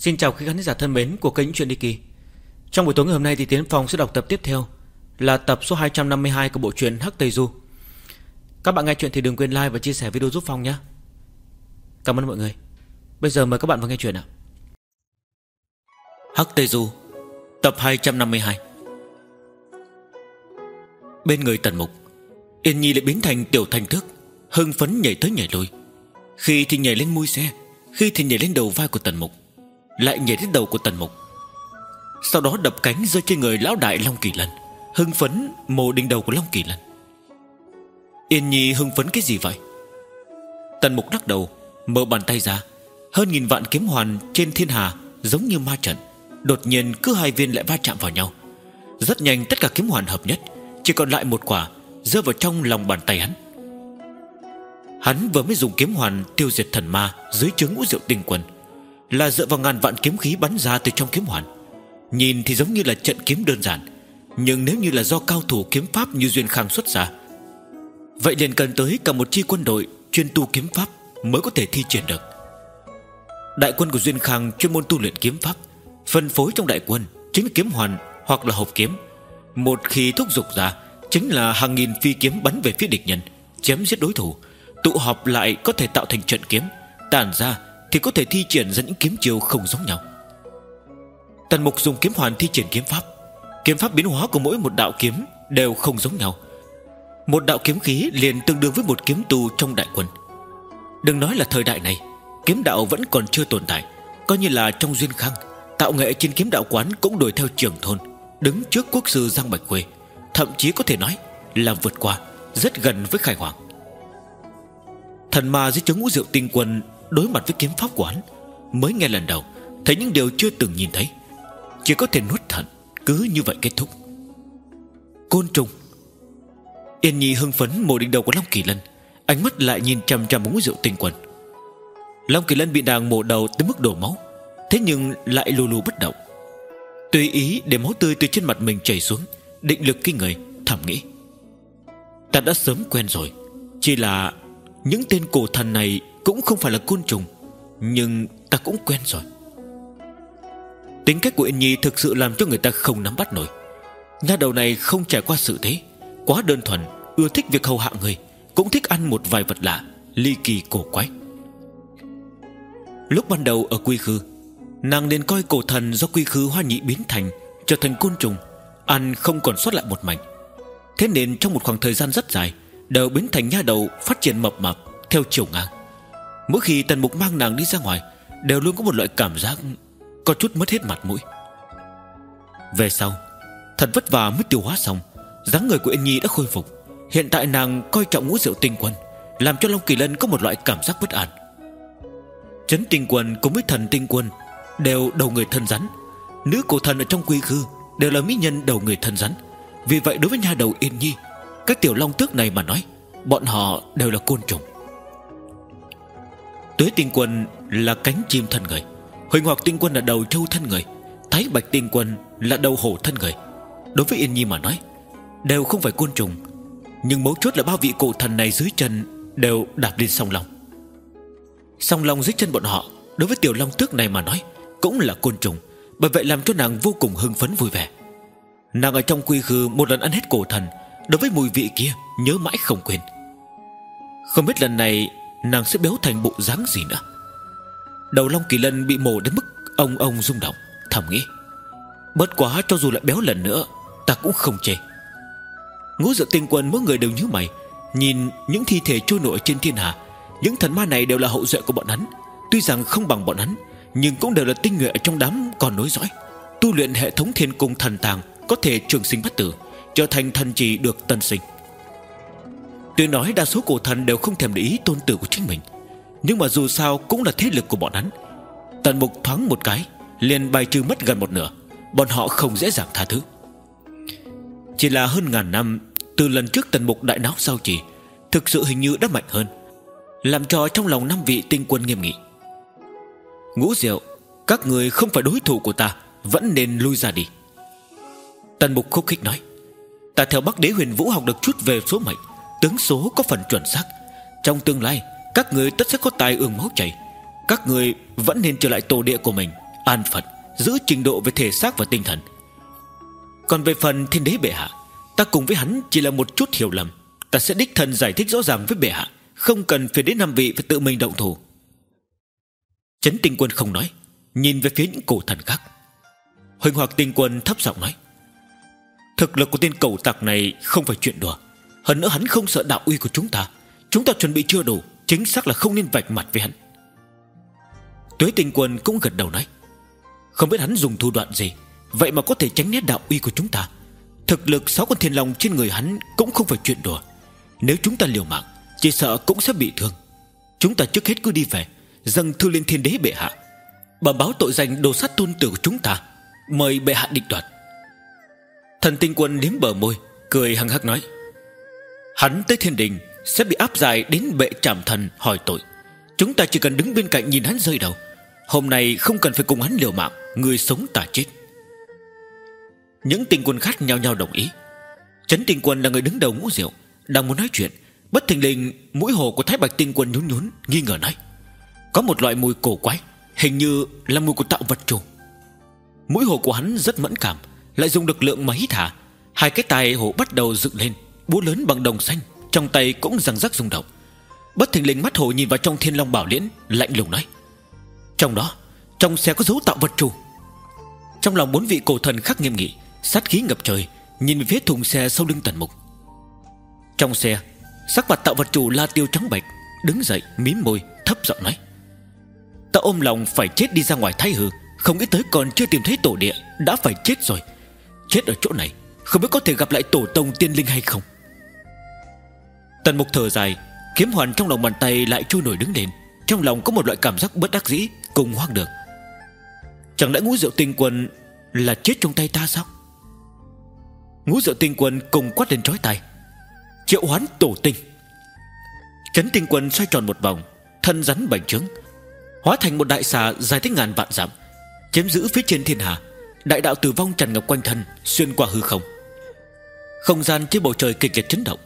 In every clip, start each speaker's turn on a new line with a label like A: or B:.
A: Xin chào quý khán giả thân mến của kênh Chuyện Đi Kỳ. Trong buổi tối ngày hôm nay thì Tiến Phong sẽ đọc tập tiếp theo Là tập số 252 của bộ truyện Hắc Tây Du. Các bạn nghe chuyện thì đừng quên like và chia sẻ video giúp Phong nhé. Cảm ơn mọi người. Bây giờ mời các bạn vào nghe chuyện ạ Hắc Tây Du, Tập 252 Bên người Tần Mục, Yên Nhi lại biến thành tiểu thành thức Hưng phấn nhảy tới nhảy lui. Khi thì nhảy lên mui xe, Khi thì nhảy lên đầu vai của Tần Mục lại nhảy đến đầu của Tần Mục. Sau đó đập cánh rơi trên người lão đại Long Kỳ Lân, Hưng phấn mồ đỉnh đầu của Long Kỳ Lân. Yên Nhi hưng phấn cái gì vậy? Tần Mục lắc đầu, Mở bàn tay ra, Hơn nghìn vạn kiếm hoàn trên thiên hà Giống như ma trận, Đột nhiên cứ hai viên lại va chạm vào nhau. Rất nhanh tất cả kiếm hoàn hợp nhất, Chỉ còn lại một quả Rơi vào trong lòng bàn tay hắn. Hắn vừa mới dùng kiếm hoàn tiêu diệt thần ma Dưới chướng ngũ diệu tinh quân là dựa vào ngàn vạn kiếm khí bắn ra từ trong kiếm hoàn. Nhìn thì giống như là trận kiếm đơn giản, Nhưng nếu như là do cao thủ kiếm pháp như Duyên Khang xuất ra, Vậy liền cần tới cả một chi quân đội Chuyên tu kiếm pháp Mới có thể thi triển được. Đại quân của Duyên Khang chuyên môn tu luyện kiếm pháp, Phân phối trong đại quân Chính là kiếm hoàn hoặc là hộp kiếm. Một khi thúc giục ra, Chính là hàng nghìn phi kiếm bắn về phía địch nhân, Chém giết đối thủ, Tụ họp lại có thể tạo thành trận kiếm, Tản ra thì có thể thi triển ra những kiếm chiêu không giống nhau. Tần mục dùng kiếm hoàn thi triển kiếm pháp. Kiếm pháp biến hóa của mỗi một đạo kiếm Đều không giống nhau. Một đạo kiếm khí liền tương đương với một kiếm tu trong đại quân. Đừng nói là thời đại này, Kiếm đạo vẫn còn chưa tồn tại, Coi như là trong duyên khang, Tạo nghệ trên kiếm đạo quán cũng đuổi theo trưởng thôn, Đứng trước quốc sư Giang Bạch Quê Thậm chí có thể nói là vượt qua, Rất gần với khai hoàng. Thần ma dưới chứng ngũ diệu tinh quân Đối mặt với kiếm pháp của hắn. Mới nghe lần đầu, Thấy những điều chưa từng nhìn thấy. Chỉ có thể nuốt thận Cứ như vậy kết thúc. Côn trùng. Yên Nhi hưng phấn mồ đỉnh đầu của Long Kỳ Lân, Ánh mắt lại nhìn chằm chằm uống rượu tinh quần. Long Kỳ Lân bị nàng mổ đầu tới mức đổ máu, Thế nhưng lại lù lù bất động. Tùy ý để máu tươi từ trên mặt mình chảy xuống, Định lực kinh người, Thầm nghĩ. Ta đã sớm quen rồi, Chỉ là những tên cổ thần này cũng không phải là côn trùng, Nhưng ta cũng quen rồi. Tính cách của Yên Nhi thực sự làm cho người ta không nắm bắt nổi. Nhà đầu này không trải qua sự thế, Quá đơn thuần, Ưa thích việc hầu hạ người, Cũng thích ăn một vài vật lạ, Ly kỳ cổ quái. Lúc ban đầu ở Quy Khư, Nàng nên coi cổ thần do Quy Khư hoa nhị biến thành Trở thành côn trùng, Ăn không còn sót lại một mảnh. Thế nên trong một khoảng thời gian rất dài, Đều biến thành nha đầu phát triển mập mập Theo chiều ngang. Mỗi khi tần mục mang nàng đi ra ngoài, Đều luôn có một loại cảm giác Có chút mất hết mặt mũi. Về sau, Thật vất vả mới tiêu hóa xong, dáng người của Yên Nhi đã khôi phục. Hiện tại nàng coi trọng ngũ rượu tinh quân Làm cho Long Kỳ Lân có một loại cảm giác bất an. Chấn tinh quân cùng với thần tinh quân Đều đầu người thân rắn. Nữ cổ thần ở trong quy khư Đều là mỹ nhân đầu người thân rắn. Vì vậy đối với nhà đầu Yên Nhi Các tiểu long tước này mà nói, Bọn họ đều là côn trùng. Tuế tinh quân là cánh chim thân người. Huỳnh hoặc tinh quân là đầu trâu thân người. Thái bạch tinh quân là đầu hổ thân người. Đối với Yên Nhi mà nói, Đều không phải côn trùng, Nhưng mấu chốt là ba vị cổ thần này dưới chân Đều đạp lên song long. Song long dưới chân bọn họ, Đối với tiểu long tước này mà nói, Cũng là côn trùng, Bởi vậy làm cho nàng vô cùng hưng phấn vui vẻ. Nàng ở trong quy khư một lần ăn hết cổ thần, Đối với mùi vị kia nhớ mãi không quên. Không biết lần này Nàng sẽ béo thành bộ dáng gì nữa? Đầu Long Kỳ Lân bị mổ đến mức Ông ông rung động, Thầm nghĩ. Bất quá cho dù lại béo lần nữa, Ta cũng không chê. Ngũ dự tinh quân mỗi người đều nhíu mày, Nhìn những thi thể trôi nổi trên thiên hạ. Những thần ma này đều là hậu duệ của bọn hắn. Tuy rằng không bằng bọn hắn, Nhưng cũng đều là tinh nhuệ trong đám còn nối dõi. Tu luyện hệ thống thiên cung thần tàng Có thể trường sinh bất tử, Trở thành thần trì được tân sinh. Tuy nói đa số cổ thần đều không thèm để ý tôn tử của chính mình, Nhưng mà dù sao cũng là thế lực của bọn hắn. Tần mục thoáng một cái, liền bài trừ mất gần một nửa, Bọn họ không dễ dàng tha thứ. Chỉ là hơn ngàn năm, Từ lần trước tần mục đại náo sao chỉ Thực sự hình như đã mạnh hơn, Làm cho trong lòng năm vị tinh quân nghiêm nghị. Ngũ diệu, Các người không phải đối thủ của ta, Vẫn nên lui ra đi. Tần mục khúc khích nói, Ta theo Bắc Đế huyền vũ học được chút về số mệnh Tướng số có phần chuẩn xác. Trong tương lai, Các người tất sẽ có tài ương máu chảy. Các người vẫn nên trở lại tổ địa của mình, An Phật Giữ trình độ về thể xác và tinh thần. Còn về phần thiên đế bệ hạ, Ta cùng với hắn chỉ là một chút hiểu lầm. Ta sẽ đích thân giải thích rõ ràng với bệ hạ, Không cần phải đến năm vị phải tự mình động thủ. Chấn tinh quân không nói, Nhìn về phía những cổ thần khác. Huỳnh hoặc tinh quân thấp giọng nói, Thực lực của tên cầu tặc này Không phải chuyện đùa. Hơn nữa hắn không sợ đạo uy của chúng ta. Chúng ta chuẩn bị chưa đủ, Chính xác là không nên vạch mặt với hắn. Tuế tinh quân cũng gật đầu nói, Không biết hắn dùng thủ đoạn gì, Vậy mà có thể tránh né đạo uy của chúng ta. Thực lực sáu con thiên long trên người hắn Cũng không phải chuyện đùa. Nếu chúng ta liều mạng, Chỉ sợ cũng sẽ bị thương. Chúng ta trước hết cứ đi về, Dâng thư lên thiên đế bệ hạ. Bà báo tội danh đồ sát tôn tử của chúng ta, Mời bệ hạ định đoạt. Thần tinh quân liếm bờ môi, Cười hăng hắc nói Hắn tới thiên đình, Sẽ bị áp giải đến bệ trảm thần hỏi tội. Chúng ta chỉ cần đứng bên cạnh nhìn hắn rơi đầu. Hôm nay không cần phải cùng hắn liều mạng, Người sống ta chết. Những tinh quân khác nhau nhau đồng ý. Trấn tinh quân là người đứng đầu ngũ diệu, Đang muốn nói chuyện. Bất thình lình, mũi hồ của Thái Bạch tinh quân nhún nhún, Nghi ngờ nói. Có một loại mùi cổ quái, Hình như là mùi của tạo vật chủ Mũi hồ của hắn rất mẫn cảm, Lại dùng lực lượng mà hít thả Hai cái tai hồ bắt đầu dựng lên. Búa lớn bằng đồng xanh, Trong tay cũng răng rắc rung động. Bất thình lình mắt hồ nhìn vào trong thiên long bảo liễn, Lạnh lùng nói, Trong đó, Trong xe có dấu tạo vật chủ Trong lòng bốn vị cổ thần khắc nghiêm nghị, Sát khí ngập trời, Nhìn về phía thùng xe sau lưng tần mục. Trong xe, Sắc mặt tạo vật chủ la tiêu trắng bạch Đứng dậy, mím môi, thấp giọng nói, Ta ôm lòng phải chết đi ra ngoài thái hư, Không nghĩ tới còn chưa tìm thấy tổ địa, Đã phải chết rồi. Chết ở chỗ này, Không biết có thể gặp lại tổ tông tiên linh hay không. Tần mục thở dài, Kiếm hoàn trong lòng bàn tay lại trôi nổi đứng lên. Trong lòng có một loại cảm giác bất đắc dĩ, Cùng hoang đường. Chẳng lẽ ngũ rượu tinh quân Là chết trong tay ta sao? Ngũ rượu tinh quân cùng quát lên trói tay Triệu hoán tổ tinh. Chấn tinh quân xoay tròn một vòng, Thân rắn bành trướng, Hóa thành một đại xà dài tới ngàn vạn dặm, Chiếm giữ phía trên thiên hà. Đại đạo tử vong tràn ngập quanh thân, Xuyên qua hư không. Không gian trên bầu trời kịch liệt chấn động.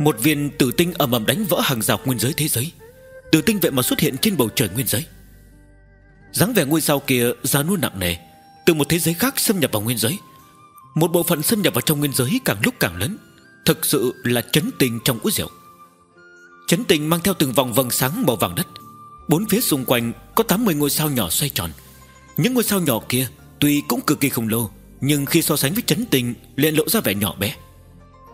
A: Một viên tử tinh ầm ầm đánh vỡ hàng rào nguyên giới thế giới. Tử tinh vậy mà xuất hiện trên bầu trời nguyên giới. Dáng vẻ ngôi sao kia ra nuốt nặng nề, Từ một thế giới khác xâm nhập vào nguyên giới. Một bộ phận xâm nhập vào trong nguyên giới càng lúc càng lớn, Thực sự là chấn tình trong úi rượu. Chấn tình mang theo từng vòng vầng sáng màu vàng đất. Bốn phía xung quanh có 80 ngôi sao nhỏ xoay tròn. Những ngôi sao nhỏ kia Tuy cũng cực kỳ khổng lồ, Nhưng khi so sánh với chấn tình liền lộ ra vẻ nhỏ bé.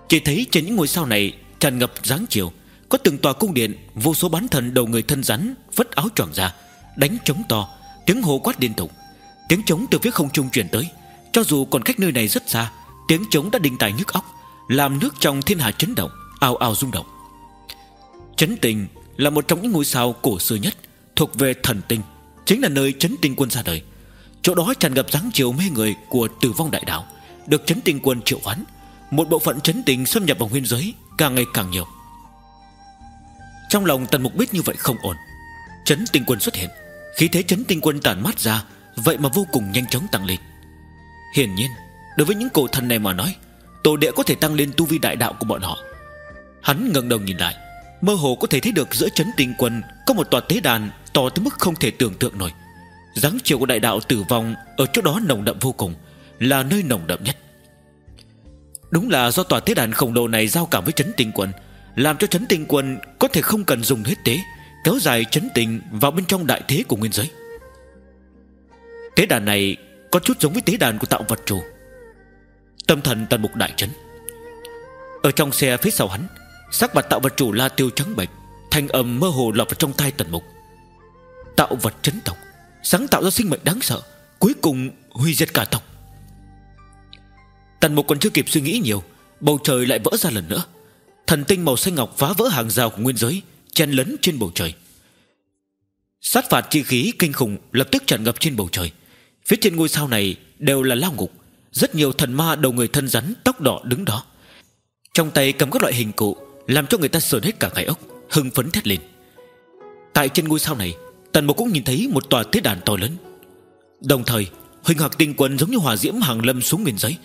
A: Chỉ thấy trên những ngôi sao này Tràn ngập dáng chiều. Có từng tòa cung điện, Vô số bán thần đầu người thân rắn Vất áo choàng ra, Đánh trống to, Tiếng hô quát liên tục. Tiếng trống từ phía không trung truyền tới. Cho dù còn cách nơi này rất xa, Tiếng trống đã đình tài nhức óc, Làm nước trong thiên hà chấn động, ào ào rung động. Chấn tình là một trong những ngôi sao cổ xưa nhất, thuộc về thần tinh, chính là nơi chấn tinh quân ra đời. Chỗ đó tràn ngập dáng chiều mê người của tử vong đại đạo, được chấn tinh quân triệu hoán. Một bộ phận chấn tinh xâm nhập vào nguyên giới càng ngày càng nhiều. Trong lòng tần mục biết như vậy không ổn. Chấn tinh quân xuất hiện. Khí thế chấn tinh quân tản mát ra, vậy mà vô cùng nhanh chóng tăng lên. Hiển nhiên, đối với những cổ thần này mà nói, tổ địa có thể tăng lên tu vi đại đạo của bọn họ. Hắn ngẩng đầu nhìn lại, Mơ hồ có thể thấy được giữa chấn tinh quân Có một tòa tế đàn to tới mức không thể tưởng tượng nổi. Dáng chiều của đại đạo tử vong Ở chỗ đó nồng đậm vô cùng, Là nơi nồng đậm nhất. Đúng là do tòa tế đàn khổng lồ này Giao cảm với chấn tinh quân Làm cho chấn tinh quân có thể không cần dùng hết tế, Kéo dài chấn tinh vào bên trong đại thế của nguyên giới. Tế đàn này Có chút giống với tế đàn của tạo vật chủ Tâm thần tần mục đại chấn. Ở trong xe phía sau hắn, Sắc mặt tạo vật chủ la tiêu trắng bệch, Thanh âm mơ hồ lọt vào trong tai tần mục. Tạo vật chấn tộc, Sáng tạo ra sinh mệnh đáng sợ, Cuối cùng huy diệt cả tộc. Tần mục còn chưa kịp suy nghĩ nhiều, Bầu trời lại vỡ ra lần nữa. Thần tinh màu xanh ngọc phá vỡ hàng rào của nguyên giới, Chen lấn trên bầu trời. Sát phạt chi khí kinh khủng Lập tức tràn ngập trên bầu trời. Phía trên ngôi sao này đều là lao ngục, Rất nhiều thần ma đầu người thân rắn, Tóc đỏ đứng đó. Trong tay cầm các loại hình cụ, làm cho người ta sờn hết cả gai ốc, Hưng phấn thét lên. Tại trên ngôi sao này, Tần Mục cũng nhìn thấy một tòa thế đàn to lớn. Đồng thời, Huỳnh hoặc tinh quân giống như hòa diễm hàng lâm xuống nguyên giấy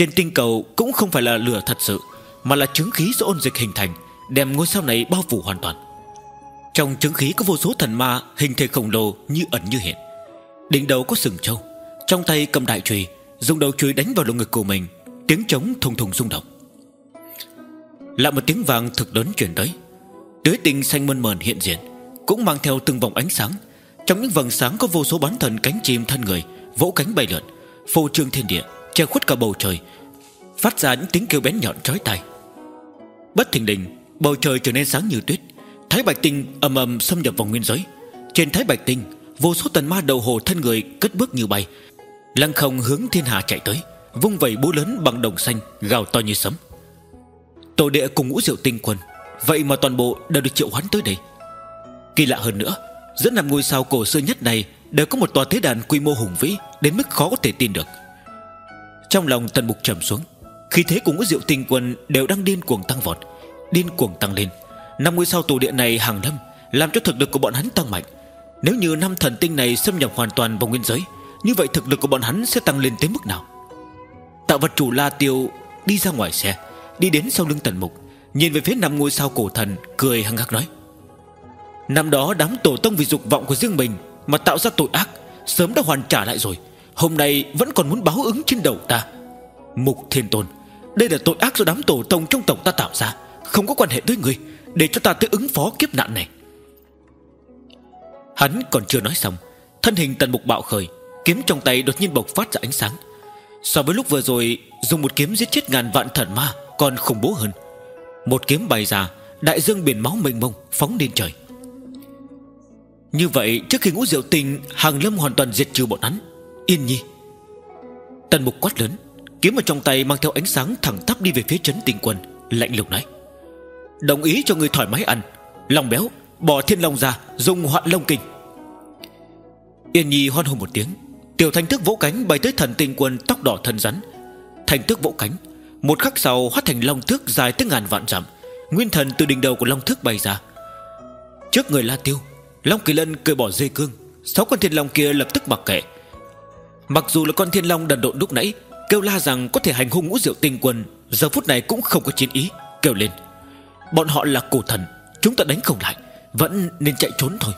A: trên tinh cầu cũng không phải là lửa thật sự, Mà là chứng khí do ôn dịch hình thành, Đem ngôi sao này bao phủ hoàn toàn. Trong chứng khí có vô số thần ma Hình thể khổng lồ như ẩn như hiện. Đỉnh đầu có sừng trâu, Trong tay cầm đại chùy, Dùng đầu chùy đánh vào lồng ngực của mình, Tiếng trống thùng thùng rung động. Lại một tiếng vàng thực lớn truyền tới. Tưới tinh xanh mơn mờn hiện diện, Cũng mang theo từng vòng ánh sáng. Trong những vầng sáng có vô số bán thần cánh chim thân người, Vỗ cánh bay lượn, Phô trương thiên địa. Che khuất cả bầu trời, Phát ra những tiếng kêu bén nhọn chói tai. Bất thình lình, Bầu trời trở nên sáng như tuyết. Thái Bạch Tinh ầm ầm xâm nhập vào nguyên giới. Trên Thái Bạch Tinh, Vô số tần ma đầu hồ thân người cất bước như bay. Lăng không hướng thiên hạ chạy tới, Vung vẩy búa lớn bằng đồng xanh, Gào to như sấm. Tổ địa cùng ngũ diệu tinh quân, Vậy mà toàn bộ đều được triệu hoán tới đây. Kỳ lạ hơn nữa, Giữa năm ngôi sao cổ xưa nhất này Đều có một tòa thế đàn quy mô hùng vĩ Đến mức khó có thể tin được. Trong lòng tần mục trầm xuống. Khi thế cùng ngũ diệu tinh quân đều đang điên cuồng tăng vọt, Điên cuồng tăng lên. Năm ngôi sao tổ địa này hàng năm Làm cho thực lực của bọn hắn tăng mạnh. Nếu như năm thần tinh này xâm nhập hoàn toàn vào nguyên giới, Như vậy thực lực của bọn hắn sẽ tăng lên tới mức nào? Tạo vật chủ La Tiêu Đi ra ngoài xe, Đi đến sau lưng tần mục, Nhìn về phía năm ngôi sao cổ thần, Cười hăng hắc nói. Năm đó đám tổ tông vì dục vọng của riêng mình Mà tạo ra tội ác, Sớm đã hoàn trả lại rồi. Hôm nay vẫn còn muốn báo ứng trên đầu ta. Mục Thiên Tôn, Đây là tội ác do đám tổ tông trong tộc ta tạo ra. Không có quan hệ với người, Để cho ta tự ứng phó kiếp nạn này. Hắn còn chưa nói xong, Thân hình tần mục bạo khởi, Kiếm trong tay đột nhiên bộc phát ra ánh sáng. So với lúc vừa rồi, Dùng một kiếm giết chết ngàn vạn thần ma Còn khủng bố hơn. Một kiếm bay ra, Đại dương biển máu mênh mông Phóng lên trời. Như vậy, trước khi ngũ diệu tình Hàng lâm hoàn toàn diệt trừ bọn hắn Yên nhi. Tần mục quát lớn, Kiếm ở trong tay mang theo ánh sáng thẳng tắp đi về phía chấn tinh quân, Lạnh lùng nói. Đồng ý cho người thoải mái ăn. Lòng béo, Bỏ thiên long ra, Dùng hoạn long kinh. Yên nhi hoan hô một tiếng. Tiểu thanh thức vỗ cánh bay tới thần tinh quân, tóc đỏ thân rắn. Thanh thức vỗ cánh, Một khắc sau hóa thành long thước dài tới ngàn vạn dặm. Nguyên thần từ đỉnh đầu của long thước bay ra. Trước người la tiêu, Long kỳ lân cười bỏ dây cương. Sáu con thiên long kia lập tức mặc kệ. Mặc dù là con thiên long đần độn lúc nãy, Kêu la rằng có thể hành hung ngũ diệu tinh quân Giờ phút này cũng không có chiến ý, Kêu lên. Bọn họ là cổ thần, Chúng ta đánh không lại, Vẫn nên chạy trốn thôi.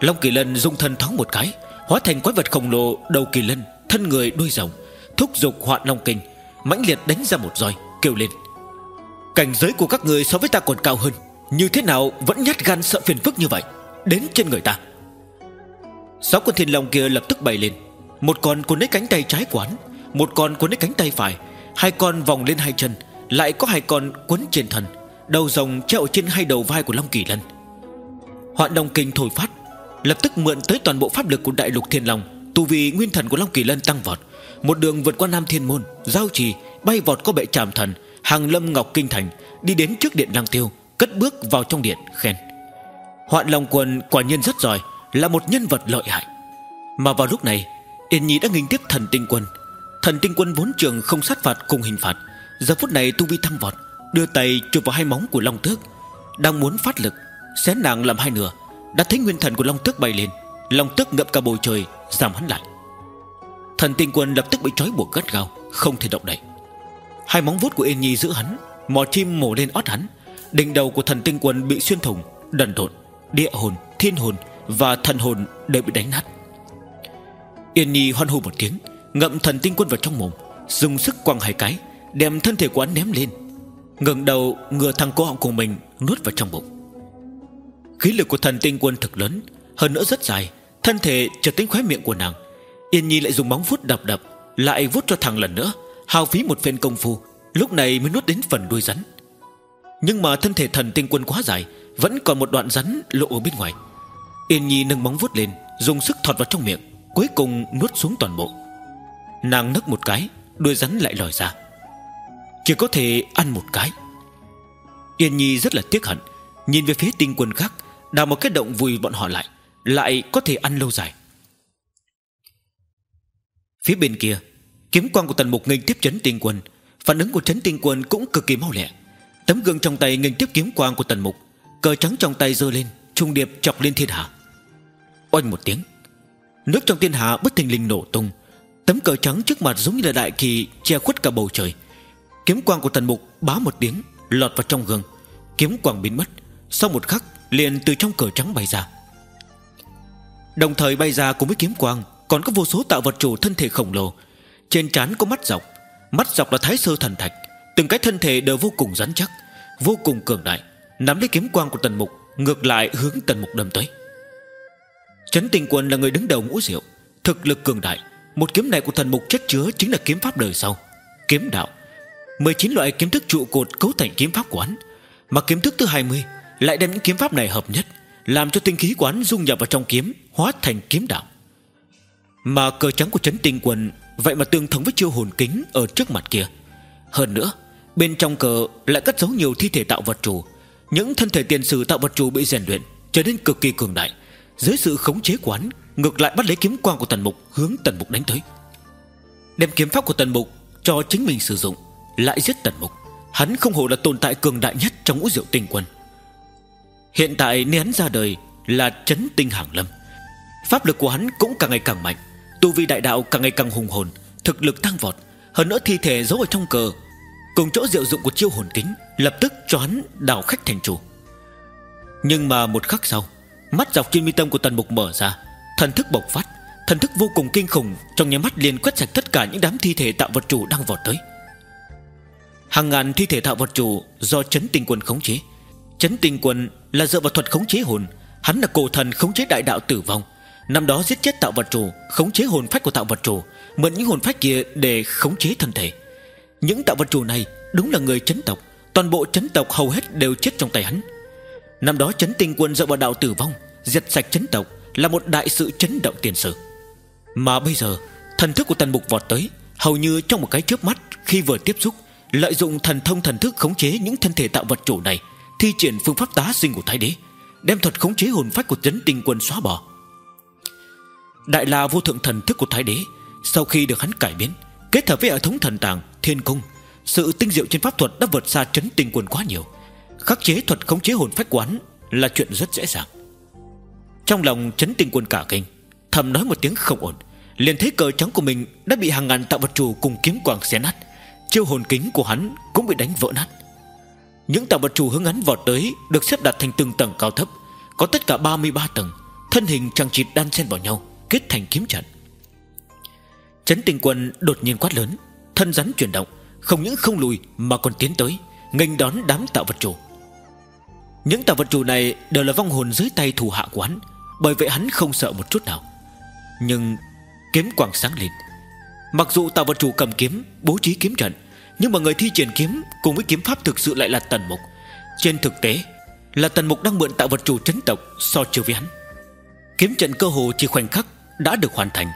A: Long kỳ lân dung thân thoáng một cái, Hóa thành quái vật khổng lồ đầu kỳ lân, Thân người đuôi rồng, Thúc giục hoạn long kinh, mãnh liệt đánh ra một roi, Kêu lên. Cảnh giới của các người so với ta còn cao hơn, Như thế nào vẫn nhát gan sợ phiền phức như vậy, Đến trên người ta. Sáu con thiên long kia lập tức bay lên. Một con cuốn lấy cánh tay trái quán, Một con cuốn lấy cánh tay phải, Hai con vòng lên hai chân, Lại có hai con quấn trên thân, Đầu rồng treo trên hai đầu vai của Long Kỳ Lân. Hoạn đồng kinh thổi phát, Lập tức mượn tới toàn bộ pháp lực của đại lục thiên long, Tu vì nguyên thần của Long Kỳ Lân tăng vọt. Một đường vượt qua Nam Thiên Môn, Giao trì, bay vọt có bệ tràm thần, Hàng lâm ngọc kinh thành, Đi đến trước điện lang Tiêu, Cất bước vào trong điện, khen. Hoạn Long Quân quả nhiên rất giỏi là một nhân vật lợi hại. Mà vào lúc này Yên Nhi đã nghinh tiếp thần tinh quân. Thần tinh quân vốn trường không sát phạt cùng hình phạt. Giờ phút này tu vi thăng vọt Đưa tay chụp vào hai móng của Long Tước. Đang muốn phát lực Xé nàng làm hai nửa Đã thấy nguyên thần của Long Tước bay lên. Long Tước ngậm cả bầu trời Giảm hắn lại. Thần tinh quân lập tức bị trói buộc gắt gao Không thể động đậy. Hai móng vuốt của Yên Nhi giữ hắn Mò chim mổ lên ót hắn. Đỉnh đầu của thần tinh quân bị xuyên thủng Đần độn Địa hồn, thiên hồn và thần hồn đều bị đánh nát. Yên Nhi hoan hô một tiếng, Ngậm thần tinh quân vào trong mồm, Dùng sức quăng hai cái, Đem thân thể của hắn ném lên. Ngẩng đầu, ngừa thằng cô họng của mình Nuốt vào trong bụng. Khí lực của thần tinh quân thực lớn, Hơn nữa rất dài, Thân thể trở tính khóe miệng của nàng. Yên Nhi lại dùng móng vuốt đập đập, Lại vuốt cho thằng lần nữa, Hao phí một phen công phu, Lúc này mới nuốt đến phần đuôi rắn. Nhưng mà thân thể thần tinh quân quá dài, Vẫn còn một đoạn rắn lộ ở bên ngoài. Yên Nhi nâng móng vuốt lên, Dùng sức thọt vào trong miệng, Cuối cùng nuốt xuống toàn bộ. Nàng nấc một cái Đuôi rắn lại lòi ra. Chỉ có thể ăn một cái. Yên Nhi rất là tiếc hận, Nhìn về phía tinh quân khác, Đào một cái động vùi bọn họ lại Lại có thể ăn lâu dài. Phía bên kia, Kiếm quang của tần mục nghênh tiếp chấn tinh quân Phản ứng của chấn tinh quân cũng cực kỳ mau lẹ. Tấm gương trong tay nghênh tiếp kiếm quang của tần mục, Cờ trắng trong tay giơ lên, Trung điệp chọc lên thiên hạ. Oanh một tiếng. Nước trong thiên hạ bất thình lình nổ tung. Tấm cờ trắng trước mặt giống như là đại kỳ Che khuất cả bầu trời. Kiếm quang của tần mục bá một tiếng, Lọt vào trong gương. Kiếm quang biến mất. Sau một khắc, liền từ trong cờ trắng bay ra. Đồng thời bay ra cùng với kiếm quang, Còn có vô số tạo vật chủ thân thể khổng lồ. Trên trán có mắt dọc. Mắt dọc là thái sơ thần thạch. Từng cái thân thể đều vô cùng rắn chắc, Vô cùng cường đại. Nắm lấy kiếm quang của tần mục, Ngược lại hướng tần mục đâm tới. Trấn Tinh quân là người đứng đầu ngũ diệu, Thực lực cường đại. Một kiếm này của thần mục chất chứa chính là kiếm pháp đời sau. Kiếm đạo 19 loại kiếm thức trụ cột cấu thành kiếm pháp quán. Mà kiếm thức thứ 20 Lại đem những kiếm pháp này hợp nhất, Làm cho tinh khí quán dung nhập vào trong kiếm, Hóa thành kiếm đạo. Mà cờ trắng của trấn tinh quân Vậy mà tương thống với chiêu hồn kính Ở trước mặt kia. Hơn nữa, Bên trong cờ lại cất giấu nhiều thi thể tạo vật chủ. Những thân thể tiền sử tạo vật chủ bị rèn luyện, Trở nên cực kỳ cường đại. Dưới sự khống chế quán Ngược lại bắt lấy kiếm quang của tần mục, Hướng tần mục đánh tới. Đem kiếm pháp của tần mục cho chính mình sử dụng, Lại giết tần mục. Hắn không hổ là tồn tại cường đại nhất trong ngũ diệu tinh quân. Hiện tại nén hắn ra đời Là chấn tinh hàng lâm. Pháp lực của hắn cũng càng ngày càng mạnh, Tu vi đại đạo càng ngày càng hùng hồn, Thực lực tăng vọt. Hơn nữa thi thể giấu ở trong cờ, Cùng chỗ diệu dụng của chiêu hồn kính Lập tức cho hắn đảo khách thành chủ. Nhưng mà một khắc sau Mắt dọc trên mi tâm của tần mục mở ra. Thần thức bộc phát, Thần thức vô cùng kinh khủng, Trong nháy mắt liền quét sạch tất cả những đám thi thể tạo vật chủ đang vọt tới. Hàng ngàn thi thể tạo vật chủ Do chấn tinh quân khống chế. Chấn tinh quân là dựa vào thuật khống chế hồn. Hắn là cổ thần khống chế đại đạo tử vong. Năm đó giết chết tạo vật chủ, Khống chế hồn phách của tạo vật chủ, Mượn những hồn phách kia để khống chế thân thể. Những tạo vật chủ này Đúng là người chấn tộc. Toàn bộ chấn tộc hầu hết đều chết trong tay hắn. Năm đó chấn tinh quân dậu vào đạo tử vong Diệt sạch chấn tộc Là một đại sự chấn động tiền sử. Mà bây giờ Thần thức của tần mục vọt tới Hầu như trong một cái chớp mắt Khi vừa tiếp xúc Lợi dụng thần thông thần thức khống chế những thân thể tạo vật chủ này Thi triển phương pháp tá sinh của Thái Đế Đem thuật khống chế hồn phách của chấn tinh quân xóa bỏ. Đại la vô thượng thần thức của Thái Đế Sau khi được hắn cải biến Kết hợp với hệ thống thần tàng, thiên cung Sự tinh diệu trên pháp thuật đã vượt xa chấn tinh quân quá nhiều. Khắc chế thuật khống chế hồn phách quán Là chuyện rất dễ dàng. Trong lòng chấn tinh quân cả kinh, Thầm nói một tiếng không ổn, liền thấy cờ trắng của mình đã bị hàng ngàn tạo vật chủ cùng kiếm quang xé nát, Chiêu hồn kính của hắn cũng bị đánh vỡ nát. Những tạo vật chủ hướng hắn vọt tới Được xếp đặt thành từng tầng cao thấp, Có tất cả 33 tầng, Thân hình trang trịt đan xen vào nhau, Kết thành kiếm trận. Chấn tình quân đột nhiên quát lớn, Thân rắn chuyển động, Không những không lùi mà còn tiến tới, nghênh đón đám tạo vật chủ. Những tạo vật chủ này đều là vong hồn dưới tay thủ hạ của hắn, Bởi vậy hắn không sợ một chút nào. Nhưng kiếm quang sáng lên. Mặc dù tạo vật chủ cầm kiếm, Bố trí kiếm trận, Nhưng mà người thi triển kiếm Cùng với kiếm pháp thực sự lại là tần mục. Trên thực tế, Là tần mục đang mượn tạo vật chủ chấn tộc So chiều với hắn. Kiếm trận cơ hồ chỉ khoảnh khắc Đã được hoàn thành,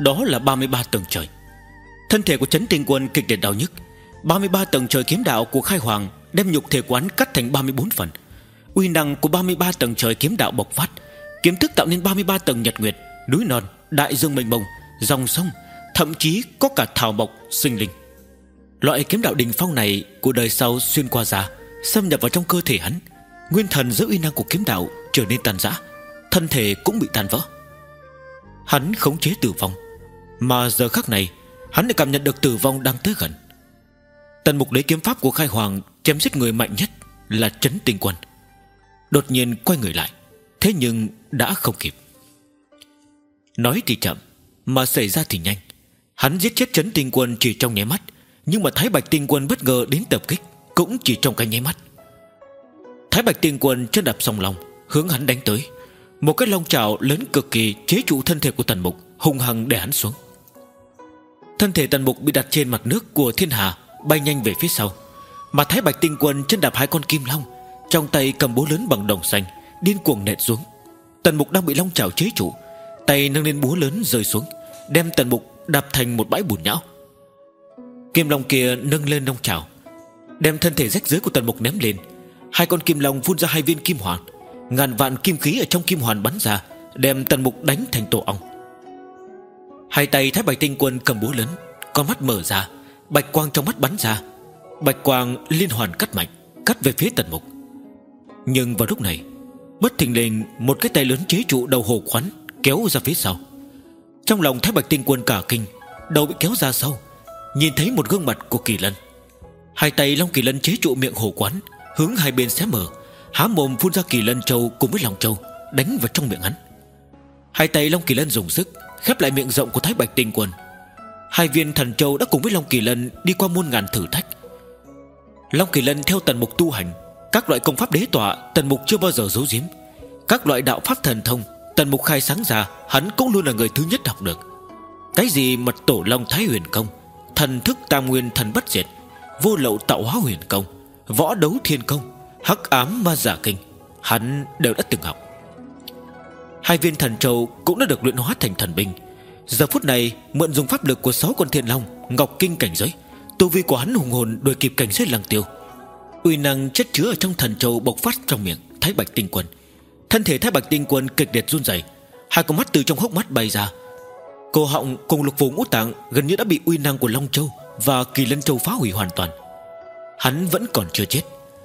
A: Đó là 33 tầng trời. Thân thể của chấn tinh quân kịch liệt đau nhức. 33 tầng trời kiếm đạo của khai hoàng Đem nhục thể quán cắt thành 34 phần. Uy năng của 33 tầng trời kiếm đạo bộc phát Kiếm thức tạo nên 33 tầng nhật nguyệt Núi non, đại dương mênh mông Dòng sông Thậm chí có cả thảo mộc sinh linh. Loại kiếm đạo đình phong này Của đời sau xuyên qua giá Xâm nhập vào trong cơ thể hắn Nguyên thần giữa uy năng của kiếm đạo trở nên tàn rã Thân thể cũng bị tàn vỡ. Hắn khống chế tử vong Mà giờ khắc này Hắn lại cảm nhận được tử vong đang tới gần. Tần mục lấy kiếm pháp của khai hoàng Chém giết người mạnh nhất là Trấn tinh quân. Đột nhiên quay người lại. Thế nhưng đã không kịp. Nói thì chậm, Mà xảy ra thì nhanh. Hắn giết chết chấn tinh quân chỉ trong nháy mắt, Nhưng mà Thái Bạch tinh quân bất ngờ đến tập kích, Cũng chỉ trong cái nháy mắt. Thái Bạch tinh quân chân đạp song lòng Hướng hắn đánh tới. Một cái long trào lớn cực kỳ chế trụ thân thể của tần mục, Hùng hằng để hắn xuống. Thân thể tần mục bị đặt trên mặt nước của thiên hà Bay nhanh về phía sau. Mà Thái Bạch tinh quân chân đạp hai con kim long trong tay cầm búa lớn bằng đồng xanh, Điên cuồng nện xuống. Tần mục đang bị long trào chế trụ, Tay nâng lên búa lớn rơi xuống, Đem tần mục đạp thành một bãi bùn nhão. Kim long kia nâng lên long trào, Đem thân thể rách dưới của tần mục ném lên. Hai con kim long phun ra hai viên kim hoàn, Ngàn vạn kim khí ở trong kim hoàn bắn ra, Đem tần mục đánh thành tổ ong. Hai tay thái bạch tinh quân cầm búa lớn, Con mắt mở ra, Bạch quang trong mắt bắn ra. Bạch quang liên hoàn cắt mạnh, Cắt về phía tần mục. Nhưng vào lúc này, Bất thình lình, một cái tay lớn chế trụ đầu hồ khoắn Kéo ra phía sau. Trong lòng Thái Bạch Tinh Quân cả kinh, Đầu bị kéo ra sau, Nhìn thấy một gương mặt của Kỳ Lân. Hai tay Long Kỳ Lân chế trụ miệng hồ quán Hướng hai bên xé mở, Há mồm phun ra Kỳ Lân Châu cùng với Long Châu Đánh vào trong miệng hắn. Hai tay Long Kỳ Lân dùng sức, Khép lại miệng rộng của Thái Bạch Tinh Quân. Hai viên thần châu đã cùng với Long Kỳ Lân Đi qua muôn ngàn thử thách. Long Kỳ Lân theo tần mục tu hành các loại công pháp đế tọa, Tần mục chưa bao giờ giấu giếm. Các loại đạo pháp thần thông, Tần mục khai sáng ra, Hắn cũng luôn là người thứ nhất học được. Cái gì mật tổ Long Thái Huyền Công, Thần thức tam nguyên thần bất diệt, Vô lậu tạo hóa huyền công, Võ đấu thiên công, Hắc ám ma giả kinh, Hắn đều đã từng học. Hai viên thần châu cũng đã được luyện hóa thành thần binh. Giờ phút này, Mượn dùng pháp lực của sáu con thiên long, Ngọc kinh cảnh giới, Tu vi của hắn hùng hồn đuổi kịp cảnh giới lăng tiêu. Uy năng chất chứa ở trong thần châu bộc phát trong miệng Thái Bạch Tinh Quân. Thân thể Thái Bạch Tinh Quân kịch liệt run rẩy, Hai con mắt từ trong hốc mắt bay ra. Cổ họng cùng lục phủ ngũ tạng Gần như đã bị uy năng của Long Châu Và Kỳ Lân Châu phá hủy hoàn toàn. Hắn vẫn còn chưa chết.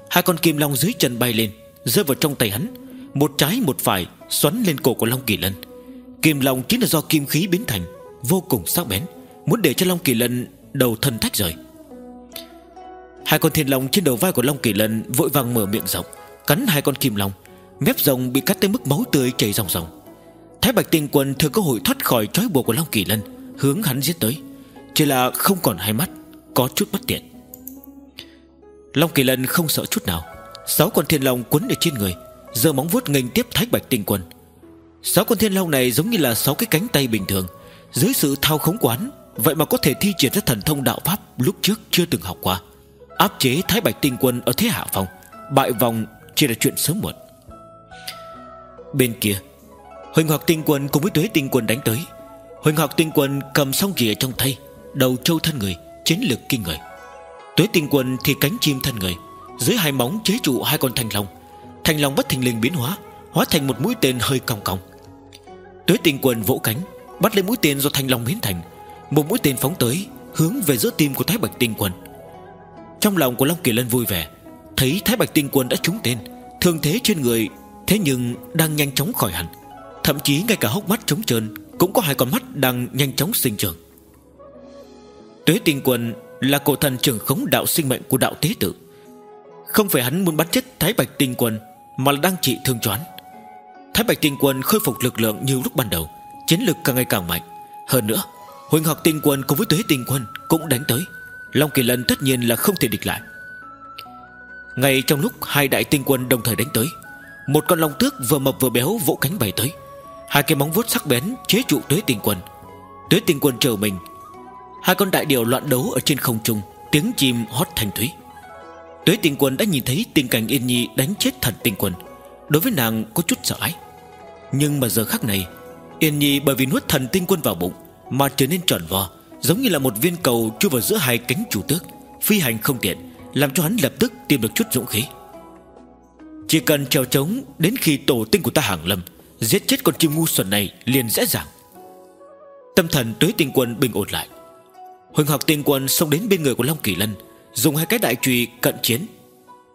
A: Hai con kim long dưới chân bay lên Rơi vào trong tay hắn Một trái một phải xoắn lên cổ của Long Kỳ Lân. Kim long chính là do kim khí biến thành Vô cùng sắc bén Muốn để cho Long Kỳ Lân đầu thân thách rời. Hai con thiên long trên đầu vai của Long Kỳ Lân Vội vàng mở miệng rộng. Cắn hai con kim long, Mép rồng bị cắt tới mức máu tươi chảy ròng ròng. Thái Bạch Tinh Quân thừa cơ hội thoát khỏi trói buộc của Long Kỳ Lân, Hướng hắn giết tới. Chỉ là không còn hai mắt, Có chút bất tiện. Long Kỳ Lân không sợ chút nào. Sáu con thiên long quấn ở trên người Giờ móng vuốt nghênh tiếp Thái Bạch Tinh Quân. Sáu con thiên long này giống như là sáu cái cánh tay bình thường. Dưới sự thao khống quán Vậy mà có thể thi triển ra thần thông đạo pháp Lúc trước chưa từng học qua. Áp chế Thái Bạch Tinh Quân ở thế hạ phòng Bại vòng chỉ là chuyện sớm muộn. Bên kia, Huỳnh Hoặc Tinh Quân cùng với Tuế Tinh Quân đánh tới. Huỳnh Hoặc Tinh Quân cầm song rìa trong tay, Đầu trâu thân người, Chiến lực kinh người. Tuế Tinh Quân thì cánh chim thân người, Dưới hai móng chế trụ hai con thanh long. Thanh long bất thình lình biến hóa Hóa thành một mũi tên hơi cong cong. Tuế Tinh Quân vỗ cánh, Bắt lấy mũi tên do thanh long biến thành. Một mũi tên phóng tới, Hướng về giữa tim của Thái Bạch Tinh Quân. Trong lòng của Long Kỳ Lân vui vẻ, Thấy Thái Bạch Tinh Quân đã trúng tên, Thương thế trên người, Thế nhưng đang nhanh chóng khỏi hẳn. Thậm chí ngay cả hốc mắt trống trơn Cũng có hai con mắt đang nhanh chóng sinh trưởng. Tuế tinh quân Là cổ thần trưởng khống đạo sinh mệnh của đạo tế tử. Không phải hắn muốn bắn chết Thái Bạch tinh quân, Mà là đang trị thương choán. Thái Bạch tinh quân khôi phục lực lượng như lúc ban đầu, Chiến lực càng ngày càng mạnh. Hơn nữa, Huỳnh học tinh quân cùng với tuế tinh quân Cũng đánh tới. Long Kỳ Lân tất nhiên là không thể địch lại. Ngay trong lúc hai đại tinh quân đồng thời đánh tới, Một con long tước vừa mập vừa béo vỗ cánh bay tới. Hai cái móng vuốt sắc bén chế trụ tuế tinh quân. Tuế tinh quân chờ mình. Hai con đại điều loạn đấu ở trên không trung, Tiếng chim hót thanh thúy. Tuế tinh quân đã nhìn thấy tình cảnh Yên Nhi đánh chết thần tinh quân. Đối với nàng có chút sợ ái Nhưng mà giờ khắc này, Yên Nhi bởi vì nuốt thần tinh quân vào bụng Mà trở nên tròn vo. Giống như là một viên cầu chui vào giữa hai cánh chủ tước. Phi hành không tiện, Làm cho hắn lập tức tìm được chút dũng khí. Chỉ cần trèo trống Đến khi tổ tinh của ta hàng lâm, Giết chết con chim ngu xuẩn này liền dễ dàng. Tâm thần tuế tinh quân bình ổn lại. Huỳnh học tinh quân xông đến bên người của Long Kỳ Lân, Dùng hai cái đại trùy cận chiến.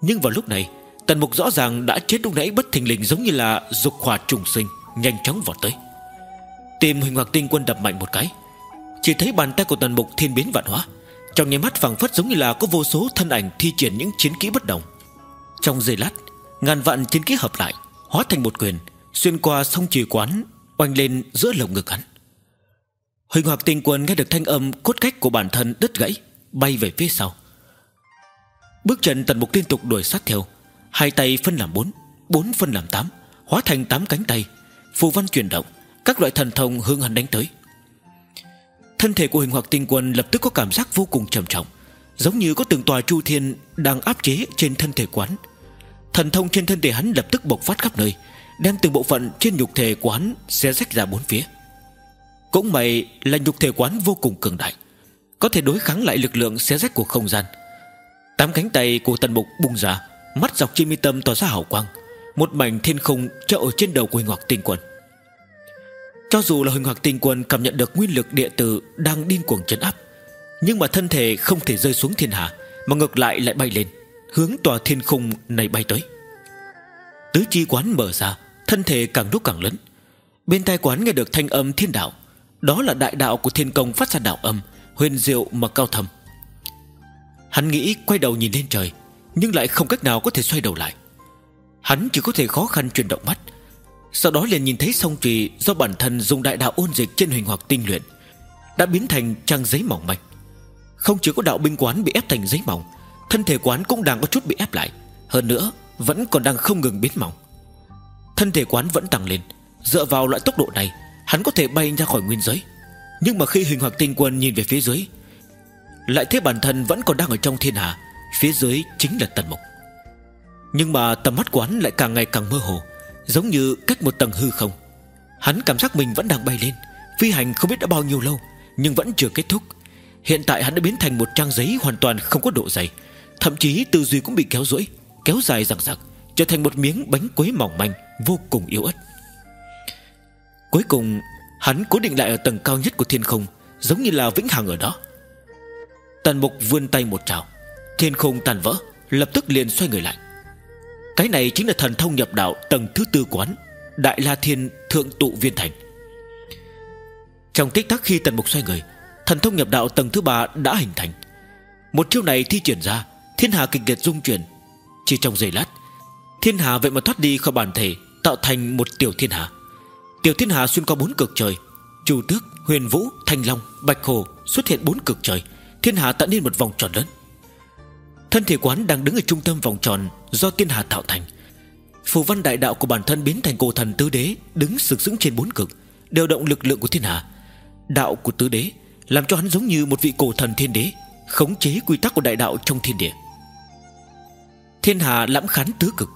A: Nhưng vào lúc này, Tần mục rõ ràng đã chết lúc nãy bất thình lình Giống như là dục hỏa trùng sinh, Nhanh chóng vọt tới. Tìm Huỳnh hoặc tinh quân đập mạnh một cái. Chỉ thấy bàn tay của tần mục thiên biến vạn hóa, Trong nháy mắt phẳng phất giống như là Có vô số thân ảnh thi triển những chiến kỹ bất đồng. Trong giây lát, Ngàn vạn chiến kỹ hợp lại, Hóa thành một quyền, Xuyên qua sông trì quán, Oanh lên giữa lồng ngực hắn. Huỳnh hoặc tinh quân nghe được thanh âm Cốt cách của bản thân đứt gãy, Bay về phía sau. Bước chân tần mục liên tục đuổi sát theo, Hai tay phân làm bốn Bốn phân làm tám, Hóa thành tám cánh tay, Phù văn chuyển động, Các loại thần thông hướng hắn đánh tới. Thân thể của hình hoặc tinh quân lập tức có cảm giác vô cùng trầm trọng, Giống như có từng tòa chu thiên Đang áp chế trên thân thể quán. Thần thông trên thân thể hắn lập tức bộc phát khắp nơi, Đem từng bộ phận trên nhục thể quán Xé rách ra bốn phía. Cũng may là nhục thể quán vô cùng cường đại, Có thể đối kháng lại lực lượng xé rách của không gian. Tám cánh tay của tần mục bung ra, Mắt dọc trên mi tâm tỏa ra hào quang, Một mảnh thiên không treo ở trên đầu của hình hoặc tinh quân. Cho dù là hình hoặc tinh quân cảm nhận được nguyên lực địa tử Đang điên cuồng chấn áp, Nhưng mà thân thể không thể rơi xuống thiên hạ, Mà ngược lại lại bay lên, Hướng tòa thiên khung này bay tới. Tứ chi quán mở ra, Thân thể càng lúc càng lớn. Bên tai quán nghe được thanh âm thiên đạo, Đó là đại đạo của thiên công phát ra đạo âm, Huyền diệu mà cao thầm Hắn nghĩ quay đầu nhìn lên trời, Nhưng lại không cách nào có thể xoay đầu lại. Hắn chỉ có thể khó khăn chuyển động mắt sau đó liền nhìn thấy song trì Do bản thân dùng đại đạo ôn dịch trên hình hoặc tinh luyện, Đã biến thành trang giấy mỏng manh. Không chỉ có đạo binh quán bị ép thành giấy mỏng, Thân thể quán cũng đang có chút bị ép lại. Hơn nữa, vẫn còn đang không ngừng biến mỏng. Thân thể quán vẫn tăng lên. Dựa vào loại tốc độ này, Hắn có thể bay ra khỏi nguyên giới. Nhưng mà khi hình hoặc tinh quân nhìn về phía dưới, Lại thấy bản thân vẫn còn đang ở trong thiên hạ, Phía dưới chính là tần mục. Nhưng mà tầm mắt quán lại càng ngày càng mơ hồ. Giống như cách một tầng hư không. Hắn cảm giác mình vẫn đang bay lên. Phi hành không biết đã bao nhiêu lâu, Nhưng vẫn chưa kết thúc. Hiện tại hắn đã biến thành một trang giấy hoàn toàn không có độ dày. Thậm chí tư duy cũng bị kéo rỗi Kéo dài rằng rằng Trở thành một miếng bánh quế mỏng manh, Vô cùng yếu ớt. Cuối cùng, hắn cố định lại ở tầng cao nhất của thiên không, Giống như là vĩnh hằng ở đó. Tần mục vươn tay một trào Thiên không tàn vỡ, Lập tức liền xoay người lại. Cái này chính là thần thông nhập đạo tầng thứ tư quán Đại La Thiên Thượng Tụ Viên Thành. Trong tích tắc khi tần mục xoay người Thần thông nhập đạo tầng thứ ba đã hình thành. Một chiêu này thi triển ra Thiên hà kịch liệt dung chuyển. Chỉ trong giây lát Thiên hà vậy mà thoát đi khỏi bản thể Tạo thành một tiểu thiên hà. Tiểu thiên hà xuyên qua bốn cực trời Chu tước, huyền vũ, thanh long, bạch hồ Xuất hiện bốn cực trời. Thiên hà tạo nên một vòng tròn lớn. Thân thể quán đang đứng ở trung tâm vòng tròn Do thiên hà tạo thành. Phù văn đại đạo của bản thân biến thành cổ thần tứ đế, Đứng sực sững trên bốn cực, Điều động lực lượng của thiên hà. Đạo của tứ đế Làm cho hắn giống như một vị cổ thần thiên đế, Khống chế quy tắc của đại đạo trong thiên địa. Thiên hà lãm khán tứ cực.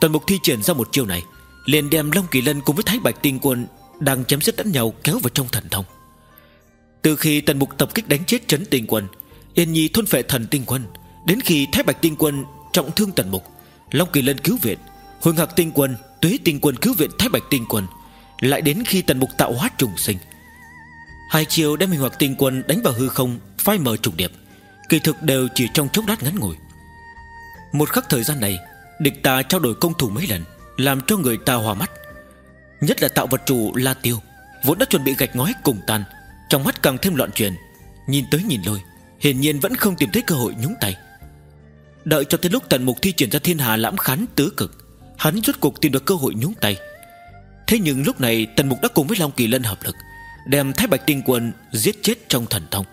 A: Tần mục thi triển ra một chiêu này, liền đem Long Kỳ Lân cùng với Thái Bạch Tinh Quân Đang chém giết đánh nhau kéo vào trong thần thông. Từ khi tần mục tập kích đánh chết Trấn Tinh Quân Yên Nhi thôn phệ thần Tinh Quân. Đến khi Thái Bạch Tinh Quân trọng thương tần mục, Long Kỳ Lân cứu viện. Hồi ngạc Tinh Quân, Tuế Tinh Quân cứu viện Thái Bạch Tinh Quân. Lại đến khi tần mục tạo hóa trùng sinh. Hai chiều đem hình hoặc tinh quân đánh vào hư không, Phai mờ trùng điệp. Kỳ thực đều chỉ trong chốc lát ngắn ngủi. Một khắc thời gian này, Địch ta trao đổi công thủ mấy lần, Làm cho người ta hòa mắt. Nhất là tạo vật chủ La Tiêu, Vốn đã chuẩn bị gạch ngói cùng tan, Trong mắt càng thêm loạn truyền Nhìn tới nhìn lôi Hiển nhiên vẫn không tìm thấy cơ hội nhúng tay. Đợi cho tới lúc tần mục thi triển ra thiên hà lãm khán tứ cực, Hắn rốt cuộc tìm được cơ hội nhúng tay. Thế nhưng lúc này, tần mục đã cùng với Long Kỳ Lân hợp lực, Đem Thái Bạch Tinh Quân giết chết trong thần thông.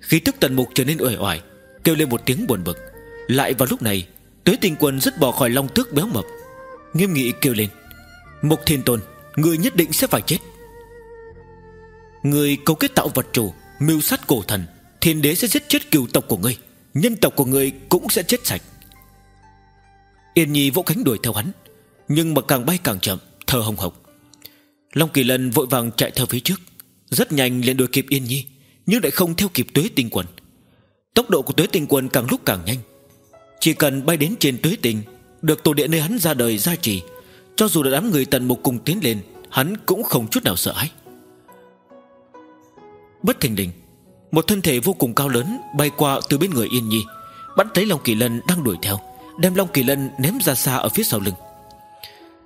A: Khi tức tần mục trở nên uể oải, Kêu lên một tiếng buồn bực, Lại vào lúc này, Tuế Tinh Quân dứt bỏ khỏi long tước béo mập, Nghiêm nghị kêu lên, Mục Thiên Tôn Người nhất định sẽ phải chết. Người cấu kết tạo vật chủ, Mưu sát cổ thần Thiên đế sẽ giết chết cựu tộc của ngươi, Nhân tộc của ngươi cũng sẽ chết sạch. Yên Nhi vỗ cánh đuổi theo hắn, Nhưng mà càng bay càng chậm, Thở hồng hộc. Long Kỳ Lân vội vàng chạy theo phía trước, Rất nhanh liền đuổi kịp Yên Nhi, Nhưng lại không theo kịp tuế tinh quần. Tốc độ của tuế tinh quần càng lúc càng nhanh. Chỉ cần bay đến trên tuế tinh Được tổ địa nơi hắn ra đời gia trì, Cho dù là đám người tần mục cùng tiến lên, Hắn cũng không chút nào sợ hãi. Bất thình đình một thân thể vô cùng cao lớn Bay qua từ bên người Yên Nhi bắn thấy Long Kỳ Lân đang đuổi theo, Đem Long Kỳ Lân ném ra xa ở phía sau lưng.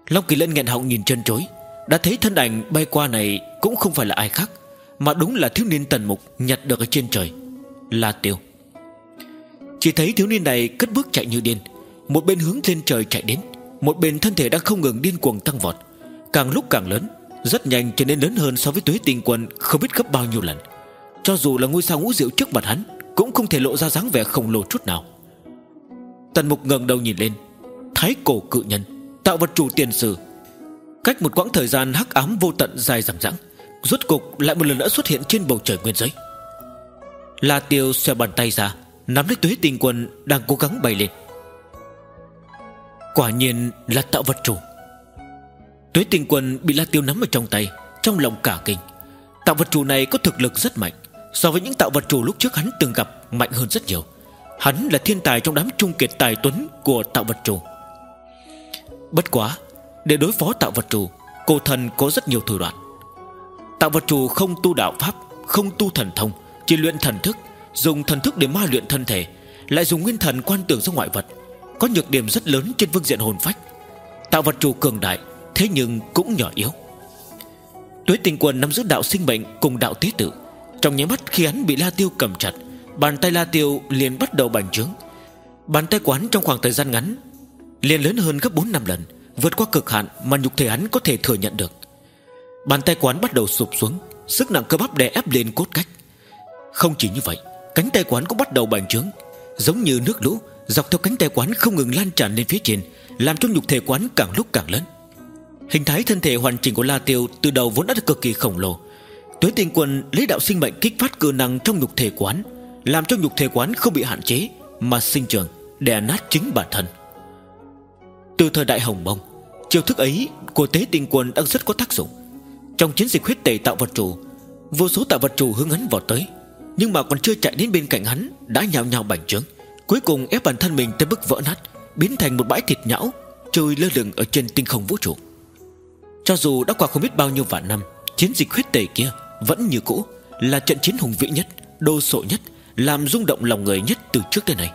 A: Long Kỳ Lân nghẹn họng nhìn chân chối, đã thấy thân ảnh bay qua này Cũng không phải là ai khác, Mà đúng là thiếu niên tần mục nhặt được ở trên trời Là tiêu. Chỉ thấy thiếu niên này cất bước chạy như điên, Một bên hướng lên trời chạy đến, Một bên thân thể đang không ngừng điên cuồng tăng vọt, Càng lúc càng lớn, Rất nhanh trở nên lớn hơn so với tuế tinh quân Không biết gấp bao nhiêu lần. Cho dù là ngôi sao ngũ diệu trước mặt hắn, Cũng không thể lộ ra dáng vẻ khổng lồ chút nào. Tần mục ngẩng đầu nhìn lên. Thái cổ cự nhân, Tạo vật chủ tiền sử. Cách một quãng thời gian hắc ám vô tận dài dằng dẵng, Rốt cục lại một lần nữa xuất hiện trên bầu trời nguyên giới. La Tiêu xòe bàn tay ra, Nắm lấy tuế tinh quân đang cố gắng bay lên. Quả nhiên là tạo vật chủ. Tuế tinh quân bị La Tiêu nắm ở trong tay, Trong lòng cả kinh. Tạo vật chủ này có thực lực rất mạnh. So với những tạo vật chủ lúc trước hắn từng gặp Mạnh hơn rất nhiều. Hắn là thiên tài trong đám trung kiệt tài tuấn Của tạo vật chủ. Bất quá, để đối phó tạo vật chủ, Cổ thần có rất nhiều thủ đoạn. Tạo vật chủ không tu đạo pháp, Không tu thần thông, Chỉ luyện thần thức, Dùng thần thức để ma luyện thân thể, Lại dùng nguyên thần quan tưởng ra ngoại vật, Có nhược điểm rất lớn trên phương diện hồn phách. Tạo vật chủ cường đại, Thế nhưng cũng nhỏ yếu. Tuế tình quần nắm giữ đạo sinh mệnh Cùng đạo tế tự trong nháy mắt khi hắn bị La Tiêu cầm chặt, Bàn tay La Tiêu liền bắt đầu bành trướng. Bàn tay quán trong khoảng thời gian ngắn liền lớn hơn gấp 4 năm lần, Vượt qua cực hạn mà nhục thể hắn có thể thừa nhận được. Bàn tay quán bắt đầu sụp xuống, Sức nặng cơ bắp đè ép lên cốt cách. Không chỉ như vậy, Cánh tay quán cũng bắt đầu bành trướng, Giống như nước lũ, Dọc theo cánh tay quán không ngừng lan tràn lên phía trên, Làm cho nhục thể quán càng lúc càng lớn. Hình thái thân thể hoàn chỉnh của La Tiêu Từ đầu vốn đã cực kỳ khổng lồ Tuế tinh quân lấy đạo sinh mệnh kích phát cơ năng trong nhục thể quán Làm cho nhục thể quán không bị hạn chế, Mà sinh trường Đè nát chính bản thân. Từ thời đại Hồng Mông, Chiêu thức ấy của tế tinh quân đang rất có tác dụng. Trong chiến dịch huyết tẩy tạo vật chủ, Vô số tạo vật chủ hướng hắn vào tới, Nhưng mà còn chưa chạy đến bên cạnh hắn, Đã nhào nhào bành trướng, Cuối cùng ép bản thân mình tới bức vỡ nát, Biến thành một bãi thịt nhão, Trôi lơ lửng ở trên tinh không vũ trụ. Cho dù đã qua không biết bao nhiêu vạn năm, Chiến dịch huyết tẩy kia vẫn như cũ, Là trận chiến hùng vĩ nhất Đô sộ nhất, Làm rung động lòng người nhất từ trước đến nay.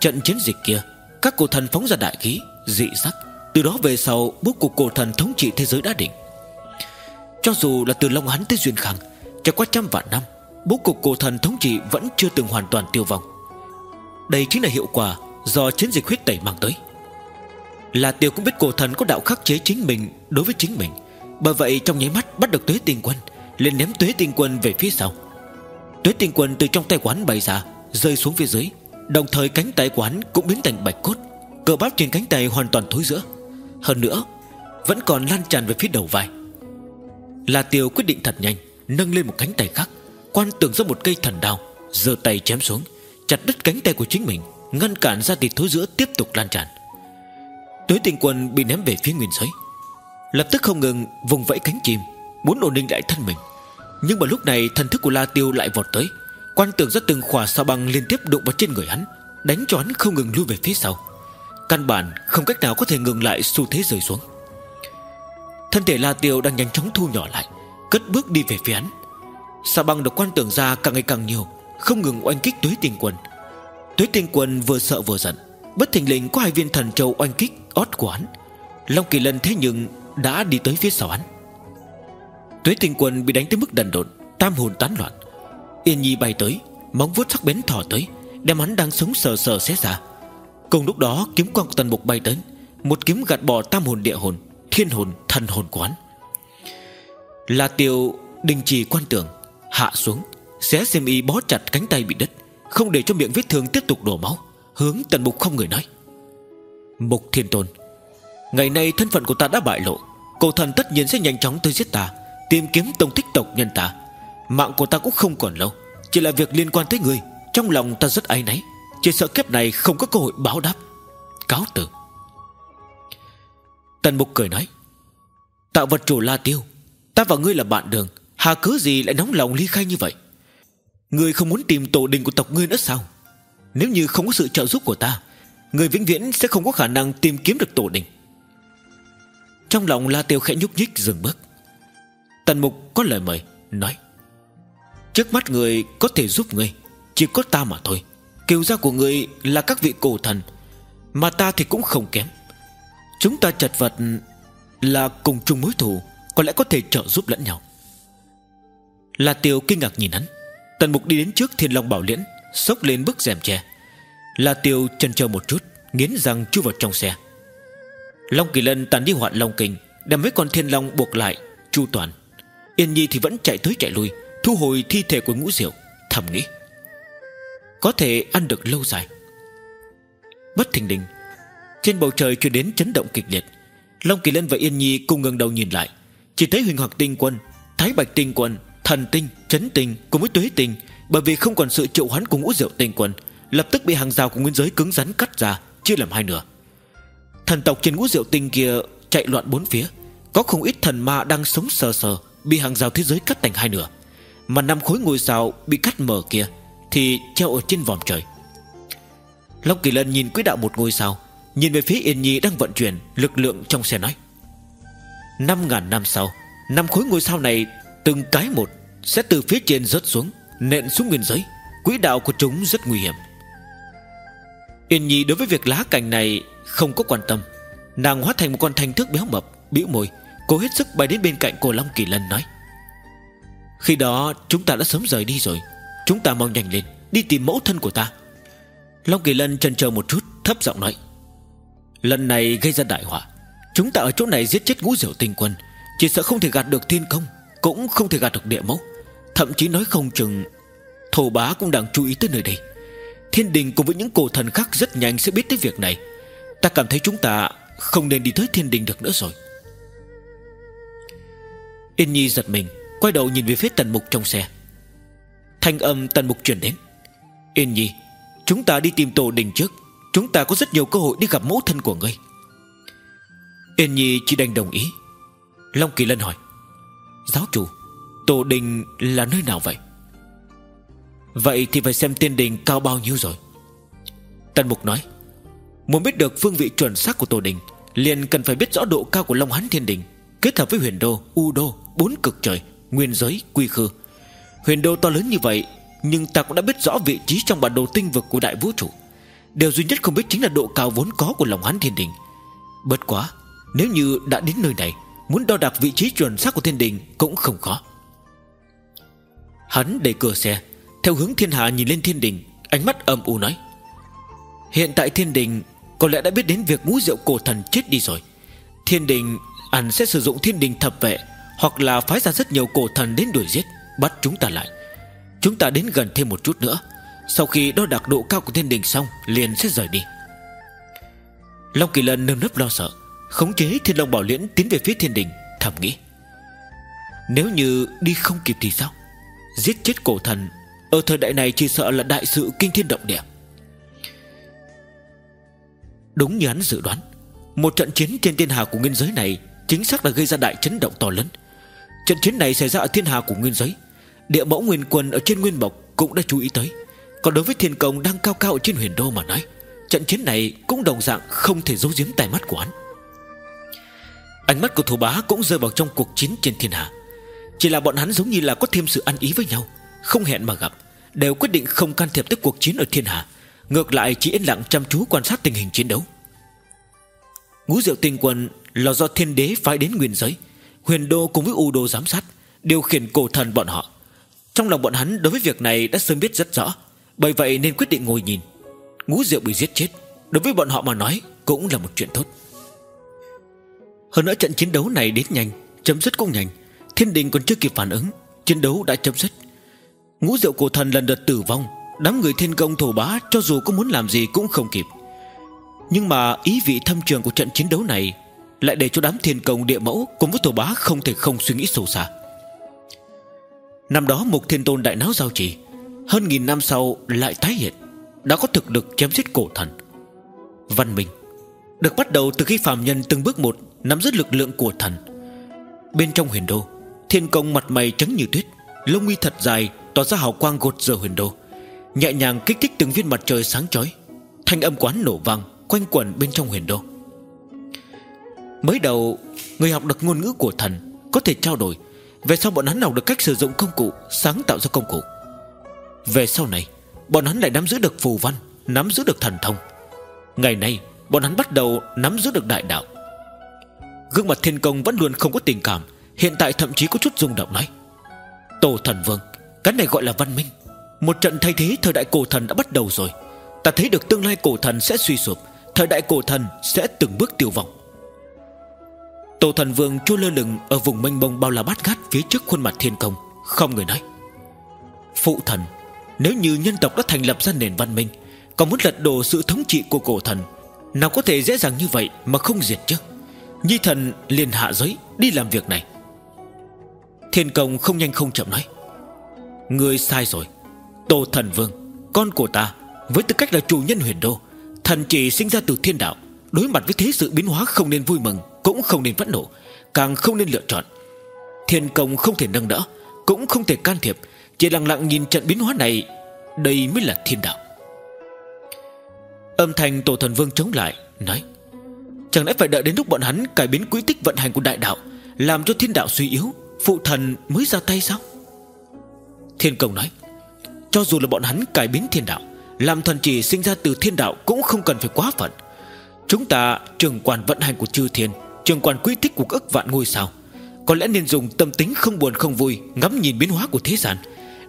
A: Trận chiến dịch kia, Các cổ thần phóng ra đại khí, Dị sắc, Từ đó về sau, Bố cục cổ thần thống trị thế giới đã định. Cho dù là từ Long Hắn tới Duyên Khang, Trải qua trăm vạn năm, Bố cục cổ thần thống trị vẫn chưa từng hoàn toàn tiêu vong. Đây chính là hiệu quả Do chiến dịch huyết tẩy mang tới. Là tiêu cũng biết cổ thần có đạo khắc chế chính mình Đối với chính mình, Bởi vậy trong nháy mắt bắt được tuế tinh quân liền ném tuế tinh quân về phía sau. Tuế tinh quân từ trong tay quán bay ra, Rơi xuống phía dưới. Đồng thời cánh tay quán cũng biến thành bạch cốt. Cờ bắp trên cánh tay hoàn toàn thối giữa. Hơn nữa, Vẫn còn lan tràn về phía đầu vai. La Tiêu quyết định thật nhanh, Nâng lên một cánh tay khác, Quan tưởng ra một cây thần đao, giơ tay chém xuống, Chặt đứt cánh tay của chính mình, Ngăn cản ra thịt thối giữa tiếp tục lan tràn. Tuế tinh quân bị ném về phía nguyên giới. Lập tức không ngừng vùng vẫy cánh chim Muốn ổn định lại thân mình. Nhưng mà lúc này thần thức của La Tiêu lại vọt tới. Quan tưởng ra từng khỏa sao băng liên tiếp đụng vào trên người hắn, Đánh cho hắn không ngừng lui về phía sau. Căn bản không cách nào có thể ngừng lại xu thế rơi xuống. Thân thể La Tiêu đang nhanh chóng thu nhỏ lại, Cất bước đi về phía hắn. Sao băng được quan tưởng ra càng ngày càng nhiều, Không ngừng oanh kích tuế tinh quân Tuế tinh quân vừa sợ vừa giận, Bất thình lình có hai viên thần châu oanh kích ót của hắn. Long kỳ lân thế nhưng Đã đi tới phía sau hắn. Tuế tinh quân bị đánh tới mức đần độn, Tam hồn tán loạn. Yên Nhi bay tới, Móng vuốt sắc bén thò tới, Đem hắn đang sống sờ sờ xé ra. Cùng lúc đó, kiếm quang của tần mục bay tới, Một kiếm gạt bỏ tam hồn địa hồn, Thiên hồn, thần hồn quán Là tiêu đình trì quan tưởng Hạ xuống, Xé xem y bó chặt cánh tay bị đứt, Không để cho miệng vết thương tiếp tục đổ máu, Hướng tần mục không người nói. Mục thiên tôn, Ngày nay thân phận của ta đã bại lộ, Cổ thần tất nhiên sẽ nhanh chóng tới giết ta. Tìm kiếm tông thích tộc nhân ta Mạng của ta cũng không còn lâu. Chỉ là việc liên quan tới người. Trong lòng ta rất áy náy. Chỉ sợ kiếp này không có cơ hội báo đáp. Cáo từ. Tần mục cười nói. Tạo vật chủ La Tiêu, Ta và ngươi là bạn đường. Hà cớ gì lại nóng lòng ly khai như vậy? Ngươi không muốn tìm tổ đình của tộc ngươi nữa sao? Nếu như không có sự trợ giúp của ta, Người vĩnh viễn sẽ không có khả năng tìm kiếm được tổ đình. Trong lòng La Tiêu khẽ nhúc nhích dừng bước. Tần Mục có lời mời, Nói. Trước mắt người có thể giúp người, Chỉ có ta mà thôi. Kiều gia của người là các vị cổ thần, Mà ta thì cũng không kém. Chúng ta chật vật Là cùng chung mối thù, Có lẽ có thể trợ giúp lẫn nhau. La Tiêu kinh ngạc nhìn hắn. Tần Mục đi đến trước Thiên Long Bảo Liễn, Xốc lên bức rèm tre. La Tiêu chần chờ một chút, Nghiến răng chui vào trong xe. Long Kỳ Lân tàn đi hoạn Long Kinh Đem mấy con Thiên Long buộc lại, Chu toàn. Yên Nhi thì vẫn chạy tới chạy lui Thu hồi thi thể của ngũ diệu Thầm nghĩ. Có thể ăn được lâu dài. Bất thình lình Trên bầu trời truyền đến chấn động kịch liệt. Long Kỳ Lân và Yên Nhi cùng ngẩng đầu nhìn lại. Chỉ thấy huyền hoặc tinh quân Thái bạch tinh quân Thần tinh, chấn tinh cùng với tuế tinh Bởi vì không còn sự triệu hoán của ngũ diệu tinh quân Lập tức bị hàng rào của nguyên giới cứng rắn cắt ra Chia làm hai nửa. Thần tộc trên ngũ diệu tinh kia chạy loạn bốn phía Có không ít thần ma đang sống sờ sờ Bị hàng rào thế giới cắt thành hai nửa, Mà năm khối ngôi sao bị cắt mở kia Thì treo ở trên vòm trời. Long Kỳ Lân nhìn quỹ đạo một ngôi sao, Nhìn về phía Yên Nhi đang vận chuyển Lực lượng trong xe nói, Năm ngàn năm sau, Năm khối ngôi sao này từng cái một Sẽ từ phía trên rớt xuống, Nện xuống nguyên giới, Quỹ đạo của chúng rất nguy hiểm. Yên Nhi đối với việc lá cành này Không có quan tâm, Nàng hóa thành một con thanh thước béo mập, bĩu môi Cô hết sức bay đến bên cạnh cô Long Kỳ Lân nói, Khi đó chúng ta đã sớm rời đi rồi. Chúng ta mau nhanh lên, Đi tìm mẫu thân của ta. Long Kỳ Lân chần chờ một chút, Thấp giọng nói, Lần này gây ra đại họa. Chúng ta ở chỗ này giết chết ngũ diệu tinh quân, Chỉ sợ không thể gạt được thiên công Cũng không thể gạt được địa mẫu. Thậm chí nói không chừng, Thổ bá cũng đang chú ý tới nơi đây. Thiên đình cùng với những cổ thần khác rất nhanh sẽ biết tới việc này. Ta cảm thấy chúng ta Không nên đi tới thiên đình được nữa rồi. Yên Nhi giật mình Quay đầu nhìn về phía tần mục trong xe. Thanh âm tần mục truyền đến. Yên Nhi Chúng ta đi tìm tổ đình trước. Chúng ta có rất nhiều cơ hội đi gặp mẫu thân của ngươi. Yên Nhi chỉ đành đồng ý. Long Kỳ Lân hỏi. Giáo chủ Tổ đình là nơi nào vậy? Vậy thì phải xem tiên đình cao bao nhiêu rồi. Tần Mục nói. Muốn biết được phương vị chuẩn xác của tổ đình Liền cần phải biết rõ độ cao của Long Hán Thiên Đình Kết hợp với huyền đô, u đô. Bốn cực trời, nguyên giới, quy khư. Huyền đô to lớn như vậy Nhưng ta cũng đã biết rõ vị trí trong bản đồ tinh vực của đại vũ trụ. Điều duy nhất không biết chính là độ cao vốn có của lòng hắn Thiên Đình. Bất quá Nếu như đã đến nơi này Muốn đo đạc vị trí chuẩn xác của thiên đình Cũng không khó. Hắn đẩy cửa xe Theo hướng thiên hạ nhìn lên thiên đình Ánh mắt âm u nói Hiện tại thiên đình Có lẽ đã biết đến việc ngũ rượu cổ thần chết đi rồi. Thiên đình hắn sẽ sử dụng thiên đình thập vệ hoặc là phái ra rất nhiều cổ thần đến đuổi giết, Bắt chúng ta lại. Chúng ta đến gần thêm một chút nữa. Sau khi đo đạc độ cao của thiên đình xong, Liền sẽ rời đi. Long Kỳ Lân nơm nấp lo sợ, Khống chế thiên long bảo liễn tiến về phía thiên đình, Thầm nghĩ. Nếu như đi không kịp thì sao? Giết chết cổ thần, Ở thời đại này chỉ sợ là đại sự kinh thiên động địa. Đúng như hắn dự đoán, Một trận chiến trên thiên hà của nguyên giới này Chính xác là gây ra đại chấn động to lớn. Trận chiến này xảy ra ở thiên hà của nguyên giới. Địa mẫu nguyên quân ở trên nguyên bộc Cũng đã chú ý tới. Còn đối với thiên công đang cao cao ở trên huyền đô mà nói, Trận chiến này cũng đồng dạng Không thể giấu giếm tài mắt của hắn. Ánh mắt của thủ bá cũng rơi vào trong cuộc chiến trên thiên hạ. Chỉ là bọn hắn giống như là có thêm sự ăn ý với nhau, Không hẹn mà gặp, Đều quyết định không can thiệp tới cuộc chiến ở thiên hạ. Ngược lại, chỉ yên lặng chăm chú quan sát tình hình chiến đấu. Ngũ diệu tinh quân là do thiên đế phái đến nguyên giới Huyền đô cùng với u đô giám sát, Điều khiển cổ thần bọn họ. Trong lòng bọn hắn đối với việc này đã sớm biết rất rõ, Bởi vậy nên quyết định ngồi nhìn. Ngũ diệu bị giết chết, Đối với bọn họ mà nói cũng là một chuyện tốt. Hơn nữa trận chiến đấu này đến nhanh, Chấm dứt cũng nhanh. Thiên đình còn chưa kịp phản ứng, Chiến đấu đã chấm dứt. Ngũ diệu cổ thần lần lượt tử vong, Đám người thiên công thổ bá cho dù có muốn làm gì cũng không kịp. Nhưng mà ý vị thâm trường của trận chiến đấu này lại để cho đám thiên công địa mẫu Cùng với tổ bá không thể không suy nghĩ sâu xa. Năm đó một thiên tôn đại náo giao trì, Hơn nghìn năm sau lại tái hiện, Đã có thực lực chém giết cổ thần. Văn minh Được bắt đầu từ khi phàm nhân từng bước một Nắm giữ lực lượng của thần. Bên trong huyền đô, Thiên công mặt mày trắng như tuyết, Lông nguy thật dài tỏ ra hào quang gột giờ huyền đô. Nhẹ nhàng kích thích từng viên mặt trời sáng chói, Thanh âm quán nổ vang Quanh quẩn bên trong huyền đô. Mới đầu, Người học được ngôn ngữ của thần Có thể trao đổi Về sau bọn hắn học được cách sử dụng công cụ Sáng tạo ra công cụ. Về sau này, Bọn hắn lại nắm giữ được phù văn, Nắm giữ được thần thông. Ngày nay, bọn hắn bắt đầu nắm giữ được đại đạo. Gương mặt thiên công vẫn luôn không có tình cảm, Hiện tại thậm chí có chút rung động nói. Tổ thần vương, Cái này gọi là văn minh. Một trận thay thế thời đại cổ thần đã bắt đầu rồi. Ta thấy được tương lai cổ thần sẽ suy sụp, Thời đại cổ thần sẽ từng bước tiêu vong. Tổ thần vương trôi lơ lửng Ở vùng mênh mông bao la bát ngát Phía trước khuôn mặt thiên công, Không người nói. Phụ thần, Nếu như nhân tộc đã thành lập ra nền văn minh Còn muốn lật đổ sự thống trị của cổ thần, Nào có thể dễ dàng như vậy Mà không diệt chứ? Nhi thần liền hạ giới, Đi làm việc này. Thiên công không nhanh không chậm nói. Người sai rồi. Tô thần vương, Con của ta, Với tư cách là chủ nhân huyền đô, Thần chỉ sinh ra từ thiên đạo, Đối mặt với thế sự biến hóa không nên vui mừng. Cũng không nên phẫn nộ, Càng không nên lựa chọn. Thiên công không thể nâng đỡ, Cũng không thể can thiệp, Chỉ lặng lặng nhìn trận biến hóa này, Đây mới là thiên đạo. Âm thanh tổ thần vương chống lại, Nói, Chẳng lẽ phải đợi đến lúc bọn hắn cải biến quỹ tích vận hành của đại đạo, Làm cho thiên đạo suy yếu, Phụ thần mới ra tay sao? Thiên công nói, Cho dù là bọn hắn cải biến thiên đạo, Làm thần chỉ sinh ra từ thiên đạo Cũng không cần phải quá phận. Chúng ta trường quản vận hành của chư thiên Trường quản quý thích của ức vạn ngôi sao. Có lẽ nên dùng tâm tính không buồn không vui, Ngắm nhìn biến hóa của thế gian,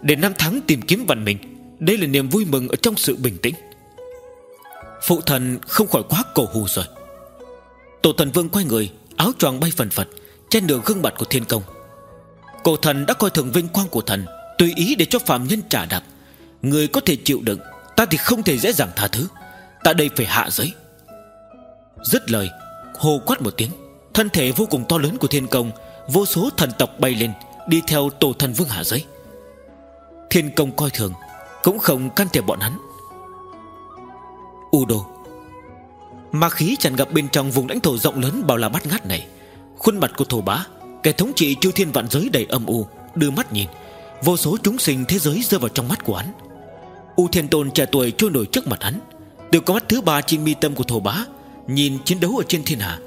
A: Để năm tháng tìm kiếm vận mình Đây là niềm vui mừng ở trong sự bình tĩnh. Phụ thần không khỏi quá cổ hù rồi. Tổ thần vương quay người, Áo choàng bay phần phật, Trên đường gương mặt của thiên công. Cổ thần đã coi thường vinh quang của thần, Tùy ý để cho phạm nhân trả đạp. Người có thể chịu đựng, Ta thì không thể dễ dàng tha thứ. Ta đây phải hạ giới. Dứt lời Hồ quát một tiếng. Thân thể vô cùng to lớn của thiên công, Vô số thần tộc bay lên, Đi theo tổ thần vương hạ giới. Thiên công coi thường, Cũng không can thiệp bọn hắn. U đô, Ma khí tràn ngập bên trong vùng lãnh thổ rộng lớn bao la bát ngát này, Khuôn mặt của thổ bá, Kẻ thống trị chư thiên vạn giới đầy âm u, Đưa mắt nhìn, Vô số chúng sinh thế giới rơi vào trong mắt của hắn. U thiên tôn trẻ tuổi trôi nổi trước mặt hắn, Từ con mắt thứ ba trên mi tâm của thổ bá, Nhìn chiến đấu ở trên thiên hạ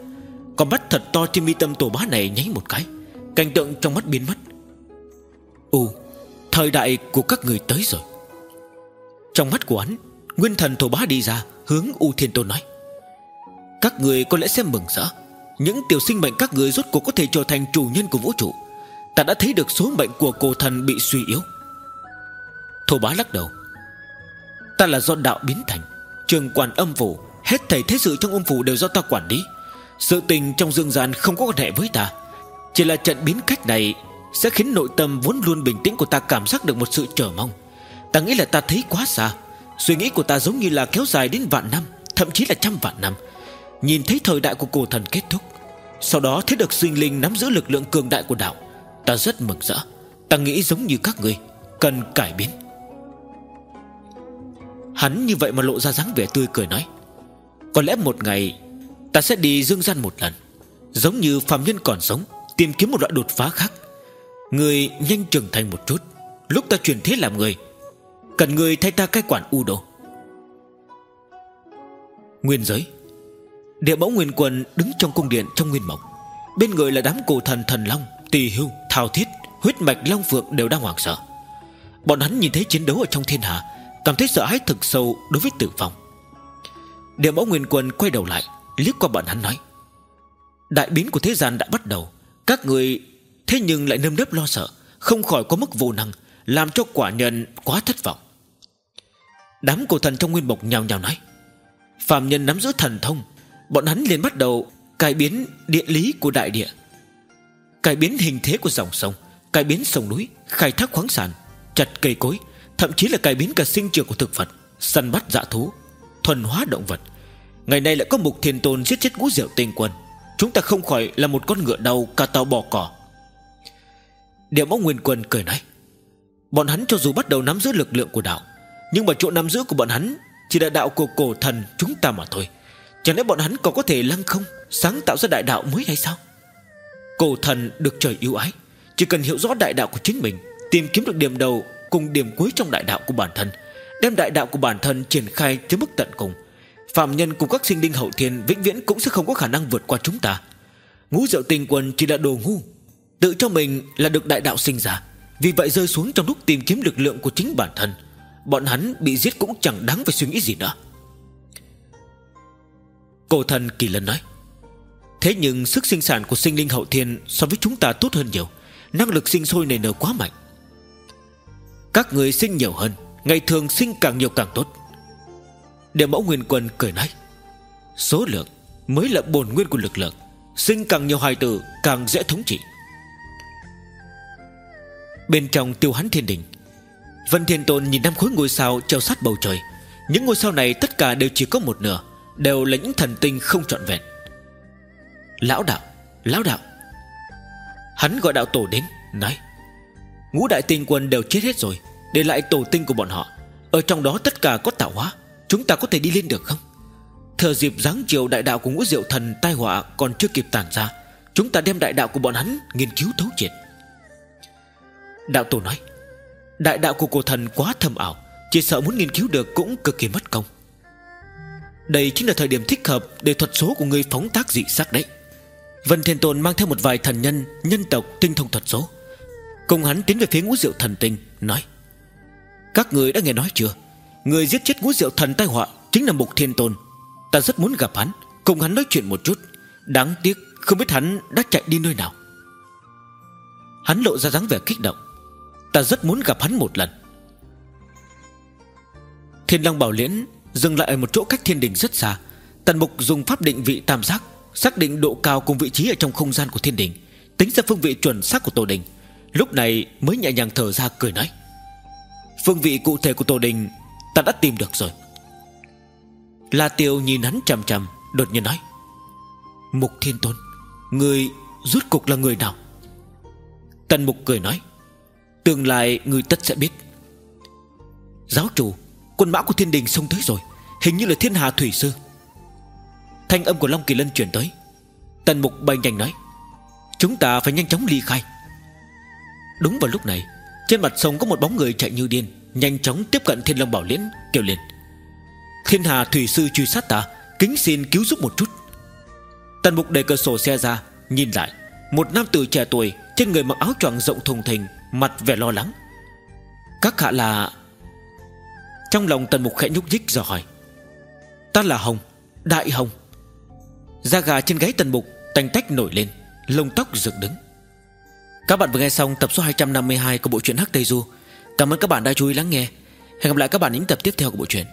A: con mắt thật to trên mi tâm tổ bá này nháy một cái. Cảnh tượng trong mắt biến mất. U Thời đại của các người tới rồi. Trong mắt của hắn, Nguyên thần thổ bá đi ra, Hướng U Thiên Tôn nói. Các người có lẽ xem mừng rỡ. Những tiểu sinh mệnh các người rốt cuộc có thể trở thành chủ nhân của vũ trụ. Ta đã thấy được số mệnh của cổ thần bị suy yếu. Thổ bá lắc đầu. Ta là do đạo biến thành. Trường quản âm phủ, Hết thầy thế sự trong âm phủ đều do ta quản lý. Sự tình trong dương gian không có quan hệ với ta. Chỉ là trận biến cách này Sẽ khiến nội tâm vốn luôn bình tĩnh của ta cảm giác được một sự chờ mong. Ta nghĩ là ta thấy quá xa. Suy nghĩ của ta giống như là kéo dài đến vạn năm, Thậm chí là trăm vạn năm. Nhìn thấy thời đại của cổ thần kết thúc, Sau đó thấy được sinh linh nắm giữ lực lượng cường đại của đạo, Ta rất mừng rỡ. Ta nghĩ giống như các người Cần cải biến. Hắn như vậy mà lộ ra dáng vẻ tươi cười nói, Có lẽ một ngày Ta sẽ đi dương gian một lần. Giống như phàm nhân còn sống Tìm kiếm một loại đột phá khác. Người nhanh trưởng thành một chút. Lúc ta chuyển thế làm người Cần người thay ta cai quản u đồ. Nguyên giới. Địa mẫu nguyên quân đứng trong cung điện trong nguyên mộc. Bên người là đám cổ thần thần long Tỳ hưu, thao thiết Huyết mạch long phượng đều đang hoảng sợ. Bọn hắn nhìn thấy chiến đấu ở trong thiên hạ Cảm thấy sợ hãi thực sâu đối với tử vong. Địa mẫu nguyên quân quay đầu lại. Liếc qua bọn hắn nói, Đại biến của thế gian đã bắt đầu. Các người, thế nhưng lại nơm nớp lo sợ, Không khỏi có mức vô năng, Làm cho quả nhân quá thất vọng. Đám cổ thần trong nguyên mộc nhào nhào nói Phạm nhân nắm giữ thần thông, Bọn hắn liền bắt đầu cải biến địa lý của đại địa, Cải biến hình thế của dòng sông, Cải biến sông núi, Khai thác khoáng sản, Chặt cây cối, Thậm chí là cải biến cả sinh trường của thực vật, Săn bắt dạ thú, Thuần hóa động vật. Ngày nay lại có mục thiên tôn giết chết ngũ diệu tinh quân. Chúng ta không khỏi là một con ngựa đầu Cả tàu bò cỏ. Điểm ông nguyên quân cười nói, Bọn hắn cho dù bắt đầu nắm giữ lực lượng của đạo, Nhưng mà chỗ nắm giữ của bọn hắn Chỉ là đạo của cổ thần chúng ta mà thôi. Chẳng lẽ bọn hắn còn có thể lăng không, Sáng tạo ra đại đạo mới hay sao? Cổ thần được trời yêu ái, Chỉ cần hiểu rõ đại đạo của chính mình, Tìm kiếm được điểm đầu cùng điểm cuối trong đại đạo của bản thân, Đem đại đạo của bản thân triển khai tới mức tận cùng Phạm nhân cùng các sinh linh hậu thiên Vĩnh viễn cũng sẽ không có khả năng vượt qua chúng ta. Ngũ diệu tinh quân chỉ là đồ ngu, Tự cho mình là được đại đạo sinh ra. Vì vậy rơi xuống trong lúc tìm kiếm lực lượng của chính bản thân, Bọn hắn bị giết cũng chẳng đáng phải suy nghĩ gì nữa. Cổ thần kỳ lân nói, Thế nhưng sức sinh sản của sinh linh hậu thiên So với chúng ta tốt hơn nhiều, Năng lực sinh sôi nề nở quá mạnh. Các người sinh nhiều hơn, Ngày thường sinh càng nhiều càng tốt. Địa mẫu nguyên quân cười nói. Số lượng mới là bổn nguyên của lực lượng. Sinh càng nhiều hài tử, Càng dễ thống trị. Bên trong tiêu hắn thiên đình, Vân Thiên Tôn nhìn năm khối ngôi sao treo sát bầu trời. Những ngôi sao này tất cả đều chỉ có một nửa, Đều là những thần tinh không trọn vẹn. Lão đạo Lão đạo. Hắn gọi đạo tổ đến, Nói. Ngũ đại tinh quân đều chết hết rồi, Để lại tổ tinh của bọn họ. Ở trong đó tất cả có tạo hóa. Chúng ta có thể đi lên được không? Thừa dịp giáng chiều đại đạo của ngũ diệu thần tai họa còn chưa kịp tàn ra, Chúng ta đem đại đạo của bọn hắn nghiên cứu thấu triệt. Đạo tổ nói, Đại đạo của cổ thần quá thâm ảo, Chỉ sợ muốn nghiên cứu được cũng cực kỳ mất công. Đây chính là thời điểm thích hợp Để thuật số của người phóng tác dị sắc đấy. Vân Thiên Tôn mang theo một vài thần nhân Nhân tộc tinh thông thuật số. Cùng hắn tiến về phía ngũ diệu thần tinh Nói, Các người đã nghe nói chưa? Người giết chết ngũ diệu thần tai họa Chính là Mục Thiên Tôn. Ta rất muốn gặp hắn, Cùng hắn nói chuyện một chút. Đáng tiếc, không biết hắn đã chạy đi nơi nào. Hắn lộ ra dáng vẻ kích động. Ta rất muốn gặp hắn một lần. Thiên Long Bảo Liễn Dừng lại ở một chỗ cách thiên đình rất xa. Tần Mục dùng pháp định vị tam giác, Xác định độ cao cùng vị trí ở trong không gian của thiên đình, Tính ra phương vị chuẩn xác của tổ đình. Lúc này mới nhẹ nhàng thở ra cười nói. Phương vị cụ thể của tổ đình Ta đã tìm được rồi. La Tiêu nhìn hắn chằm chằm, Đột nhiên nói, Mục Thiên Tôn Người rút cục là người nào? Tần Mục cười nói, Tương lai người tất sẽ biết. Giáo chủ, Quân mã của thiên đình xông tới rồi, Hình như là thiên hà thủy sư. Thanh âm của Long Kỳ Lân chuyển tới. Tần Mục bay nhanh nói, Chúng ta phải nhanh chóng ly khai. Đúng vào lúc này trên mặt sông có một bóng người chạy như điên, Nhanh chóng tiếp cận Thiên Long Bảo Liễn, Kêu lên. Thiên Hà Thủy Sư truy sát ta, Kính xin cứu giúp một chút. Tần Mục đẩy cửa sổ xe ra, Nhìn lại. Một nam tử trẻ tuổi, Trên người mặc áo choàng rộng thùng thình, Mặt vẻ lo lắng. Các hạ là Trong lòng Tần Mục khẽ nhúc nhích rồi hỏi. Ta là Hồng, Đại Hồng. Da gà trên gáy Tần Mục Tanh tách nổi lên, Lông tóc dựng đứng. Các bạn vừa nghe xong tập số 252 của bộ truyện Hắc Tây Du. Cảm ơn các bạn đã chú ý lắng nghe. Hẹn gặp lại các bạn những tập tiếp theo của bộ truyện.